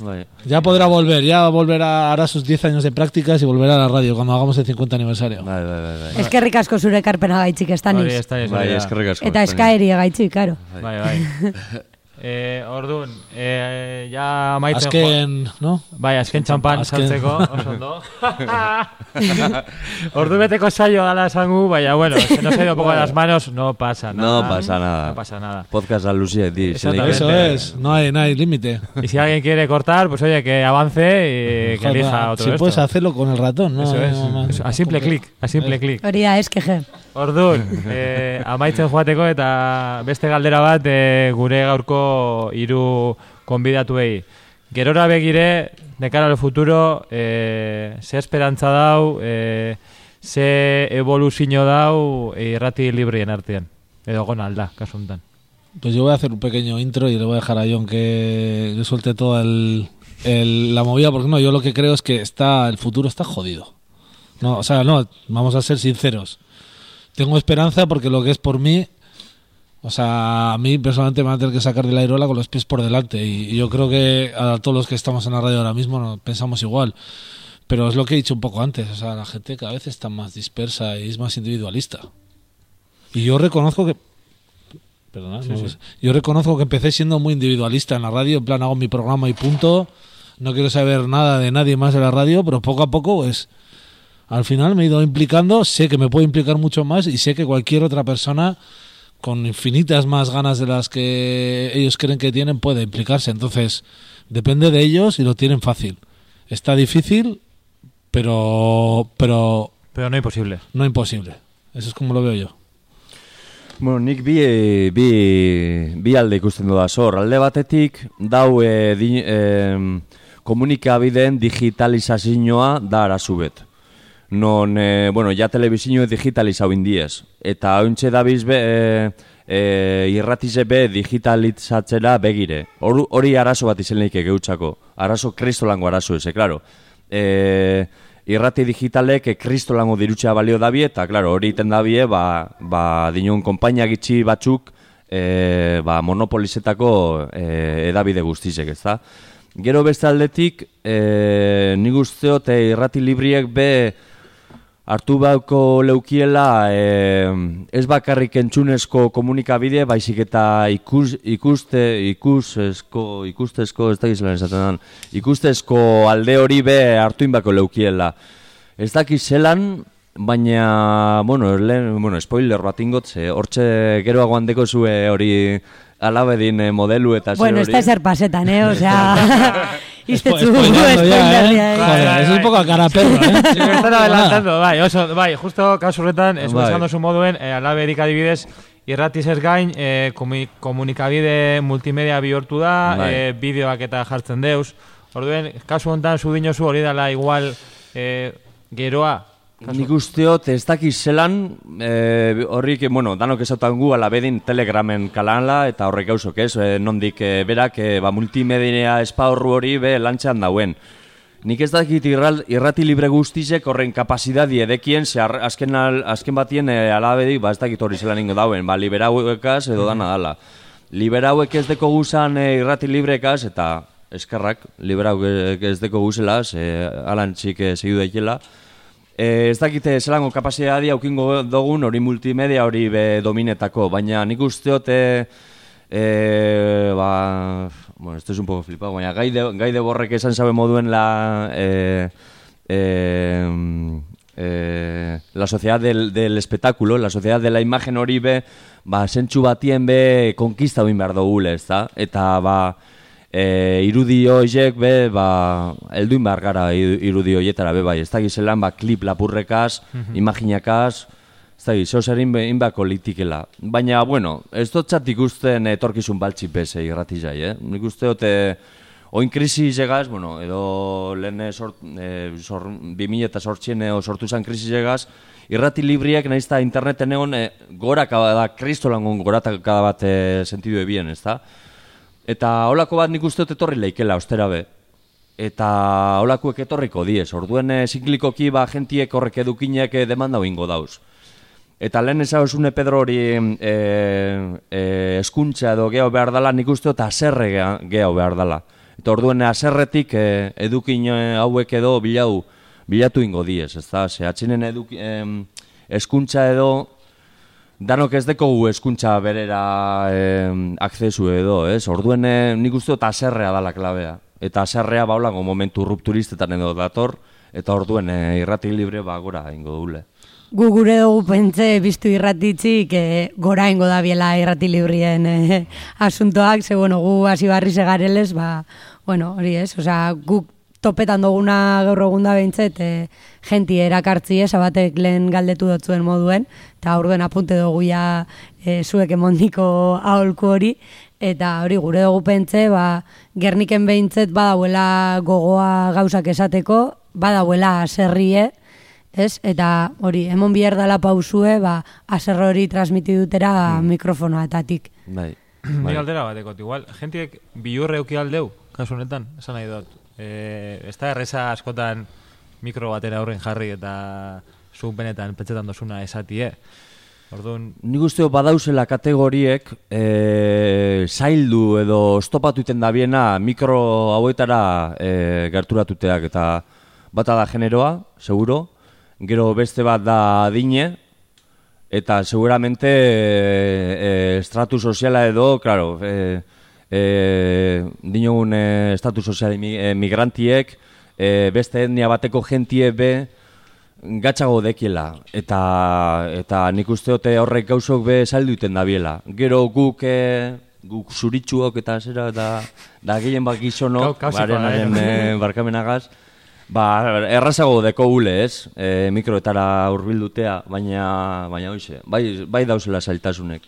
bai. ya podrá volver, ya volverá, hará sus 10 años de prácticas y volverá a la radio cuando hagamos el 50 aniversario. Bai, bai, bai, bai. Eskerrik asko zure ekarpena gaitzik, Hori, estaniz. ez da, ez Bai, da. eskerrik asko. Eta eskaeri gaitzik, karo. Bai, bai. (laughs) eh, orduan, eh, ja maitzen Azken, ¿no? Bai, azken txampan Azken. sartzeko, oso ondo. (laughs) Ordu beteko saio dala esangu, baina, bueno, se nos ha ido un poco de las manos, no pasa nada. No pasa nada. No pasa nada. Podcast a Lucía, di. Exactamente. Eso es, no hay, no hay límite. Y si alguien quiere cortar, pues oye, que avance y que elija otro si de puedes esto. hacerlo con el ratón, ¿no? Eso es. No, no, Eso, a simple clic, a simple clic. Hori da, eskeje. Orduan, eh, amaitzen joateko eta beste galdera bat eh, gure gaurko hiru konbidatuei. Gerora begire, de cara al futuro, eh, ze esperantza dau, eh, ze evoluzio dau eh, irrati libreen artean. Edo gona alda, kasu honetan. Pues yo voy a hacer un pequeño intro y le voy a dejar a John que, que suelte toda el, el- la movida, porque no, yo lo que creo es que está el futuro está jodido. No, o sea, no, vamos a ser sinceros. Tengo esperanza porque lo que es por mí, o sea, a mí personalmente me van a tener que sacar de la irola con los pies por delante. Y, y yo creo que a todos los que estamos en la radio ahora mismo no, pensamos igual. Pero es lo que he dicho un poco antes, o sea, la gente cada vez está más dispersa y es más individualista. Y yo reconozco que Perdona, no, pues, yo reconozco que empecé siendo muy individualista en la radio, en plan hago mi programa y punto, no quiero saber nada de nadie más de la radio, pero poco a poco pues al final me he ido implicando, sé que me puedo implicar mucho más y sé que cualquier otra persona con infinitas más ganas de las que ellos creen que tienen puede implicarse, entonces depende de ellos y lo tienen fácil. Está difícil, pero pero Pero no imposible. no imposible. Eso es como lo veo yo. Bueno, nik bi, bi, bi alde ikusten da zor. Alde batetik, dau e, di, e, komunikabideen digitalizazioa da arazu bet. Non, e, bueno, ja telebizio digitalizau indiez. Eta hauntxe dabiz be, e, e, irratize be digitalizatzera begire. Hor- Hori arazo bat izen leike geutzako. Arazo kristolango arazo eze, klaro. E, irrati digitalek e, kristolango dirutxea balio dabie, eta, klaro, hori iten dabie, ba, ba dinon konpainia gitxi batzuk, e, ba, monopolizetako e, edabide guztizek, ez da? Gero beste aldetik, e, nik usteot e, irrati libriek be hartu bauko leukiela e, ez bakarrik entzunezko komunikabide, baizik eta ikus, ikuste, ikusesko, ikustezko, ez da gizela esaten dan, ikustezko alde hori be hartu inbako leukiela. Ez daki zelan, baina, bueno, lehen, bueno, spoiler bat ingot, ze hortxe geroagoan deko zue hori alabedin eh, modelu eta zer Bueno, hori. ez da ser pasetan, eh? O sea, (laughs) iztetzu Spoileando ya, spoilerria, ¿eh? eh. Un poco a cara perro, ¿eh? (laughs) Están adelantando, bai, oso, bai, justo kasu horretan, ez esan zu moduen, e, alaberik adibidez, irratiz ez gain, e, komi, komunikabide multimedia bihurtu da, Bai. e, bideoak eta jartzen deuz. Orduen, kasu honetan, zu dinozu hori dela igual e, geroa. Nik usteot ez dakiz zelan, e, horrik, bueno, danok esautan gu alabedin telegramen kalanla, eta horrek gauzok ez, e, nondik e, berak, e, ba, multimedia espaurru hori be lantxean dauen. nik ez dakit irral, irrati libre guztizek horren kapazidadi edekien, ze ar- azken, al, azken batien e, alabedik, ba ez dakit hori zelan ingo dauen, ba liberauekaz edo dana dala. Liberauek ez deko guzan e, irrati librekaz, eta eskerrak, liberauek ez deko guzela, ze alantzik e, segidu daikela. E, ez dakite zelango kapazidadi aukingo dugun hori multimedia hori be dominetako, baina nik usteote e, ba, bueno, esto es un poco flipado, baina gai de, gai de borrek esan sabe moduen la e, e, e, la sociedad del, del espectáculo, la sociedad de la imagen hori be, ba, zentsu batien be konkista duin behar dugule, ez da? Eta, ba, e, irudi horiek be, ba, elduin behar gara irudi horietara be, bai, ez da gizelan, ba, klip lapurrekaz, Mhm. imaginakaz, ez da gizo zer inbako litikela. Baina, bueno, ez dut txat ikusten etorkizun baltsi pese irratizai, eh? Nik uste dute, oin krisi egaz, bueno, edo lehen sort, e, sor, 2000 eta sortxien edo sortu zen krisi egaz, irrati libriek nahiz eta interneten egon e, gora da, kristolangon gorataka bat e, sentidu ebien, ez da? Eta holako bat nik uste dut etorri leikela, ostera be. Eta holakuek etorriko diez. Orduen e, ziklikoki ba jentiek horrek edukinek e, demanda ingo dauz. Eta lehen ezauzune Pedro hori e, e, eskuntza edo geho behar dela, nik uste dut aserre geho behar dela. Eta orduen aserretik e, edukin hauek edo bilau, bilatu ingo diez, ez da? Ze atxinen eduki, eskuntza edo danok ez dekogu eskuntza berera em, akzesu edo, ez? Orduen e, nik uste dut aserrea dala klabea. Eta aserrea baulango momentu rupturistetan edo dator, eta orduen e, irrati libre ba gora ingo dule. Gu gure dugu pentze biztu irratitzik e, gora ingo da biela irrati librien e, asuntoak, ze bueno, gu hasi barri segarelez, ba, bueno, hori ez, osea, guk topetan duguna gaur egun da behintzet, e, genti erakartzi ez, abatek lehen galdetu dotzuen moduen, eta aurden apunte dugu ja e, zuek emondiko aholku hori, eta hori gure dugu pentze, ba, gerniken behintzet badauela gogoa gauzak esateko, badauela aserrie, ez? Eta hori, emon bihar dala pausue, ba, aserro hori transmiti dutera mikrofonoatatik. Bai. Ni galdera batekot, igual, jentiek bilurre euki aldeu, kasu honetan, esan nahi dut. E, ez da erreza askotan mikro batera aurren jarri eta zu benetan petxetan dozuna esatie. Orduan, Nik uste badauzela kategoriek e, zaildu edo stopatuten dabiena mikro hauetara e, gerturatuteak eta bata da generoa, seguro, gero beste bat da adine, eta seguramente e, e, estratu soziala edo, claro, e, e, dinogun e, estatu sozial imi- e, migrantiek, e, beste etnia bateko jentie be, gatzago dekiela eta eta nik uste dute horrek gauzok be salduten dabiela. Gero guk e, guk zuritsuok eta zera da da gehien bat gizonok Kau- kausikoa, barenaren eh? e, barkamenagaz ba errazago deko gule, ez? E, mikroetara hurbildutea, baina baina hoize, bai bai dauzela zailtasunek.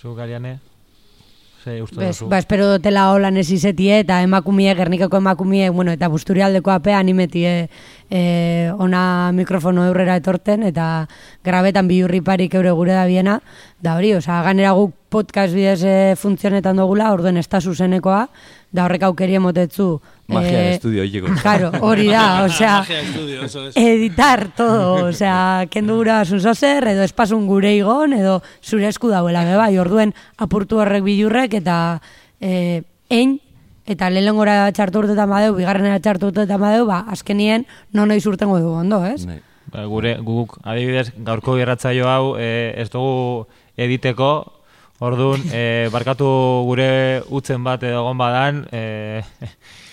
zu gariane, ze uste Bez, duzu? ba, espero dutela holan ez izetie, eta emakumie, gernikako emakumie, bueno, eta busturialdeko apea animetie e, ona mikrofono eurrera etorten, eta grabetan bihurriparik eure gure da biena, da hori, osea, ganera guk podcast bidez e, funtzionetan dugula, orduen ez da zuzenekoa, da horrek aukeri emotetzu. Magia eh, estudio horieko. Claro, hori da, (laughs) osea, Magia estudio, eso es. editar todo, osea, kendu gura basun zozer, edo espasun gure igon, edo zure esku dauela, be bai, orduen apurtu horrek bilurrek, eta e, ein, eta lehenengora txartu urtetan badeu, bigarrenera txartu urtetan badeu, ba, azkenien non noiz urtengo dugu ondo, ez? Ba, gure, guk, adibidez, gaurko irratzaio hau e, ez dugu editeko, orduan, e, barkatu gure utzen bat edo egon badan, e,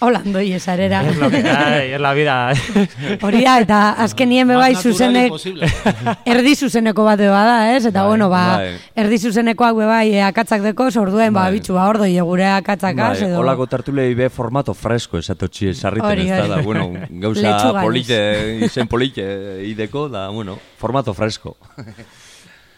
Holando esarera. (laughs) es lo que hay, es la vida. (laughs) Hori da, eta azkenien be bai Más natural zuzenek, (laughs) erdi zuzeneko bat bada, ez? Eta Bai, bueno, ba, bai. erdi zuzenekoak be bai e, akatzak deko, orduen, ba, Bai. bitxu, ba, ordo, gure akatzakaz, Bai, edo... Olako tertulei be formato fresko esatotxi sarriten Hori, ez da, da, bueno, gauza polite, izen polite ideko, da, bueno, formato fresko.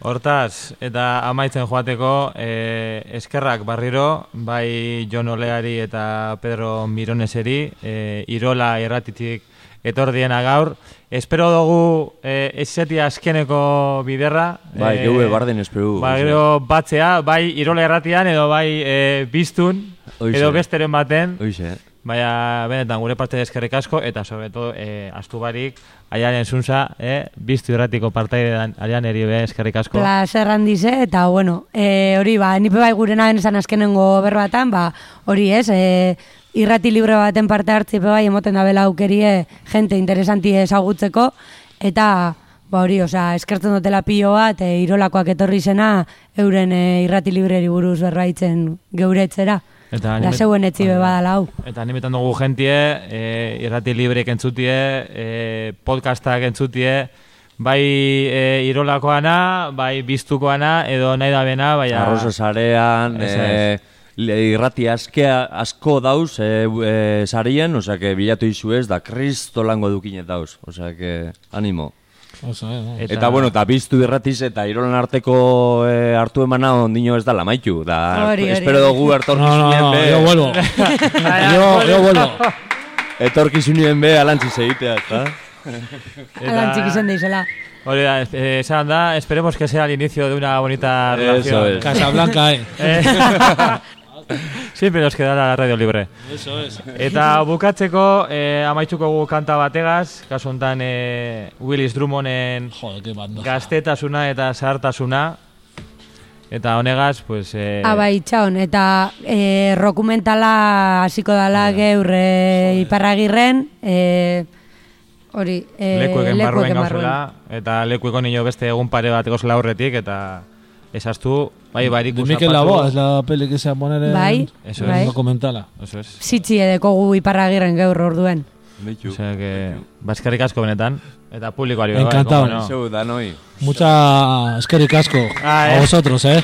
Hortaz, eta amaitzen joateko, e, eskerrak barriro, bai Jon Oleari eta Pedro Mironeseri, e, Irola irratitik etordiena gaur. Espero dugu e, ezizeti azkeneko biderra. Bai, e, geue barden espero. Ba, gero batzea, bai Irola irratian edo bai e, biztun, edo besteren baten. Hoxe. Baina, benetan, gure parte eskerrik asko, eta sobre todo, eh, astu barik, aiaren zunza, eh, biztu irratiko partaide aian eri be, eskerrik asko. Handiz, eh? eta bueno, e, hori ba, nipe bai gure nahen esan azkenengo berbatan, ba, hori ez, e, irrati libre baten parte hartzi pe bai emoten dabela aukerie jente interesanti ezagutzeko, eta ba hori, osea, eskertzen dutela pilo bat, e, irolakoak etorri zena, euren e, irrati libreri buruz berraitzen geuretzera. Eta Da zeuen etzi be badala hau. Eta animetan dugu jentie, e, irrati librek entzutie, e, podcastak entzutie, bai e, irolakoana, bai biztukoana, edo nahi da bena, bai... Arrozo sarean, e, le- irrati askea, asko dauz e, e, sarien, osea que bilatu izu ez, da kristolango dukinet dauz, osea que animo. Oso, eh, Eta, bueno, eta biztu irratiz eta irolan arteko e, hartu emana ondino ez da lamaitu. Da, hori, espero hori. dugu No, etorkizunien no, no, be. yo vuelvo. (laughs) yo, yo vuelvo. Etorkizunien be alantziz egitea, eta? Alantzik izan deizela. Hori da, eh, esan da, esperemos que sea el inicio de una bonita Eso relación. es. Casablanca, eh. (laughs) (laughs) (laughs) Siempre nos quedará la radio libre. Eso es. Eta bukatzeko, eh, amaituko gu kanta bategaz, kasu honetan eh, Willis Drummonden gaztetasuna eta zahartasuna. Eta honegaz, pues... Eh, Ah, bai, txaun, eta e, dokumentala hasiko dala geur e, iparragirren, e, hori, e, lekueken barruen gauzela, eta lekueko nio beste egun pare bat gozela aurretik, eta esaztu, bai, barik De Miquel Laboa, es la peli que se va a poner en... Bai, Eso bai. es. Documentala. Eso es. Zitzi edekogu iparragirren geur orduen. Bitu. Osea que, baskarrik asko benetan, eta publikoari. bai, Encantado. como no. Zeu, danoi. Mucha eskerrik asko Ah, a eh. vosotros, eh.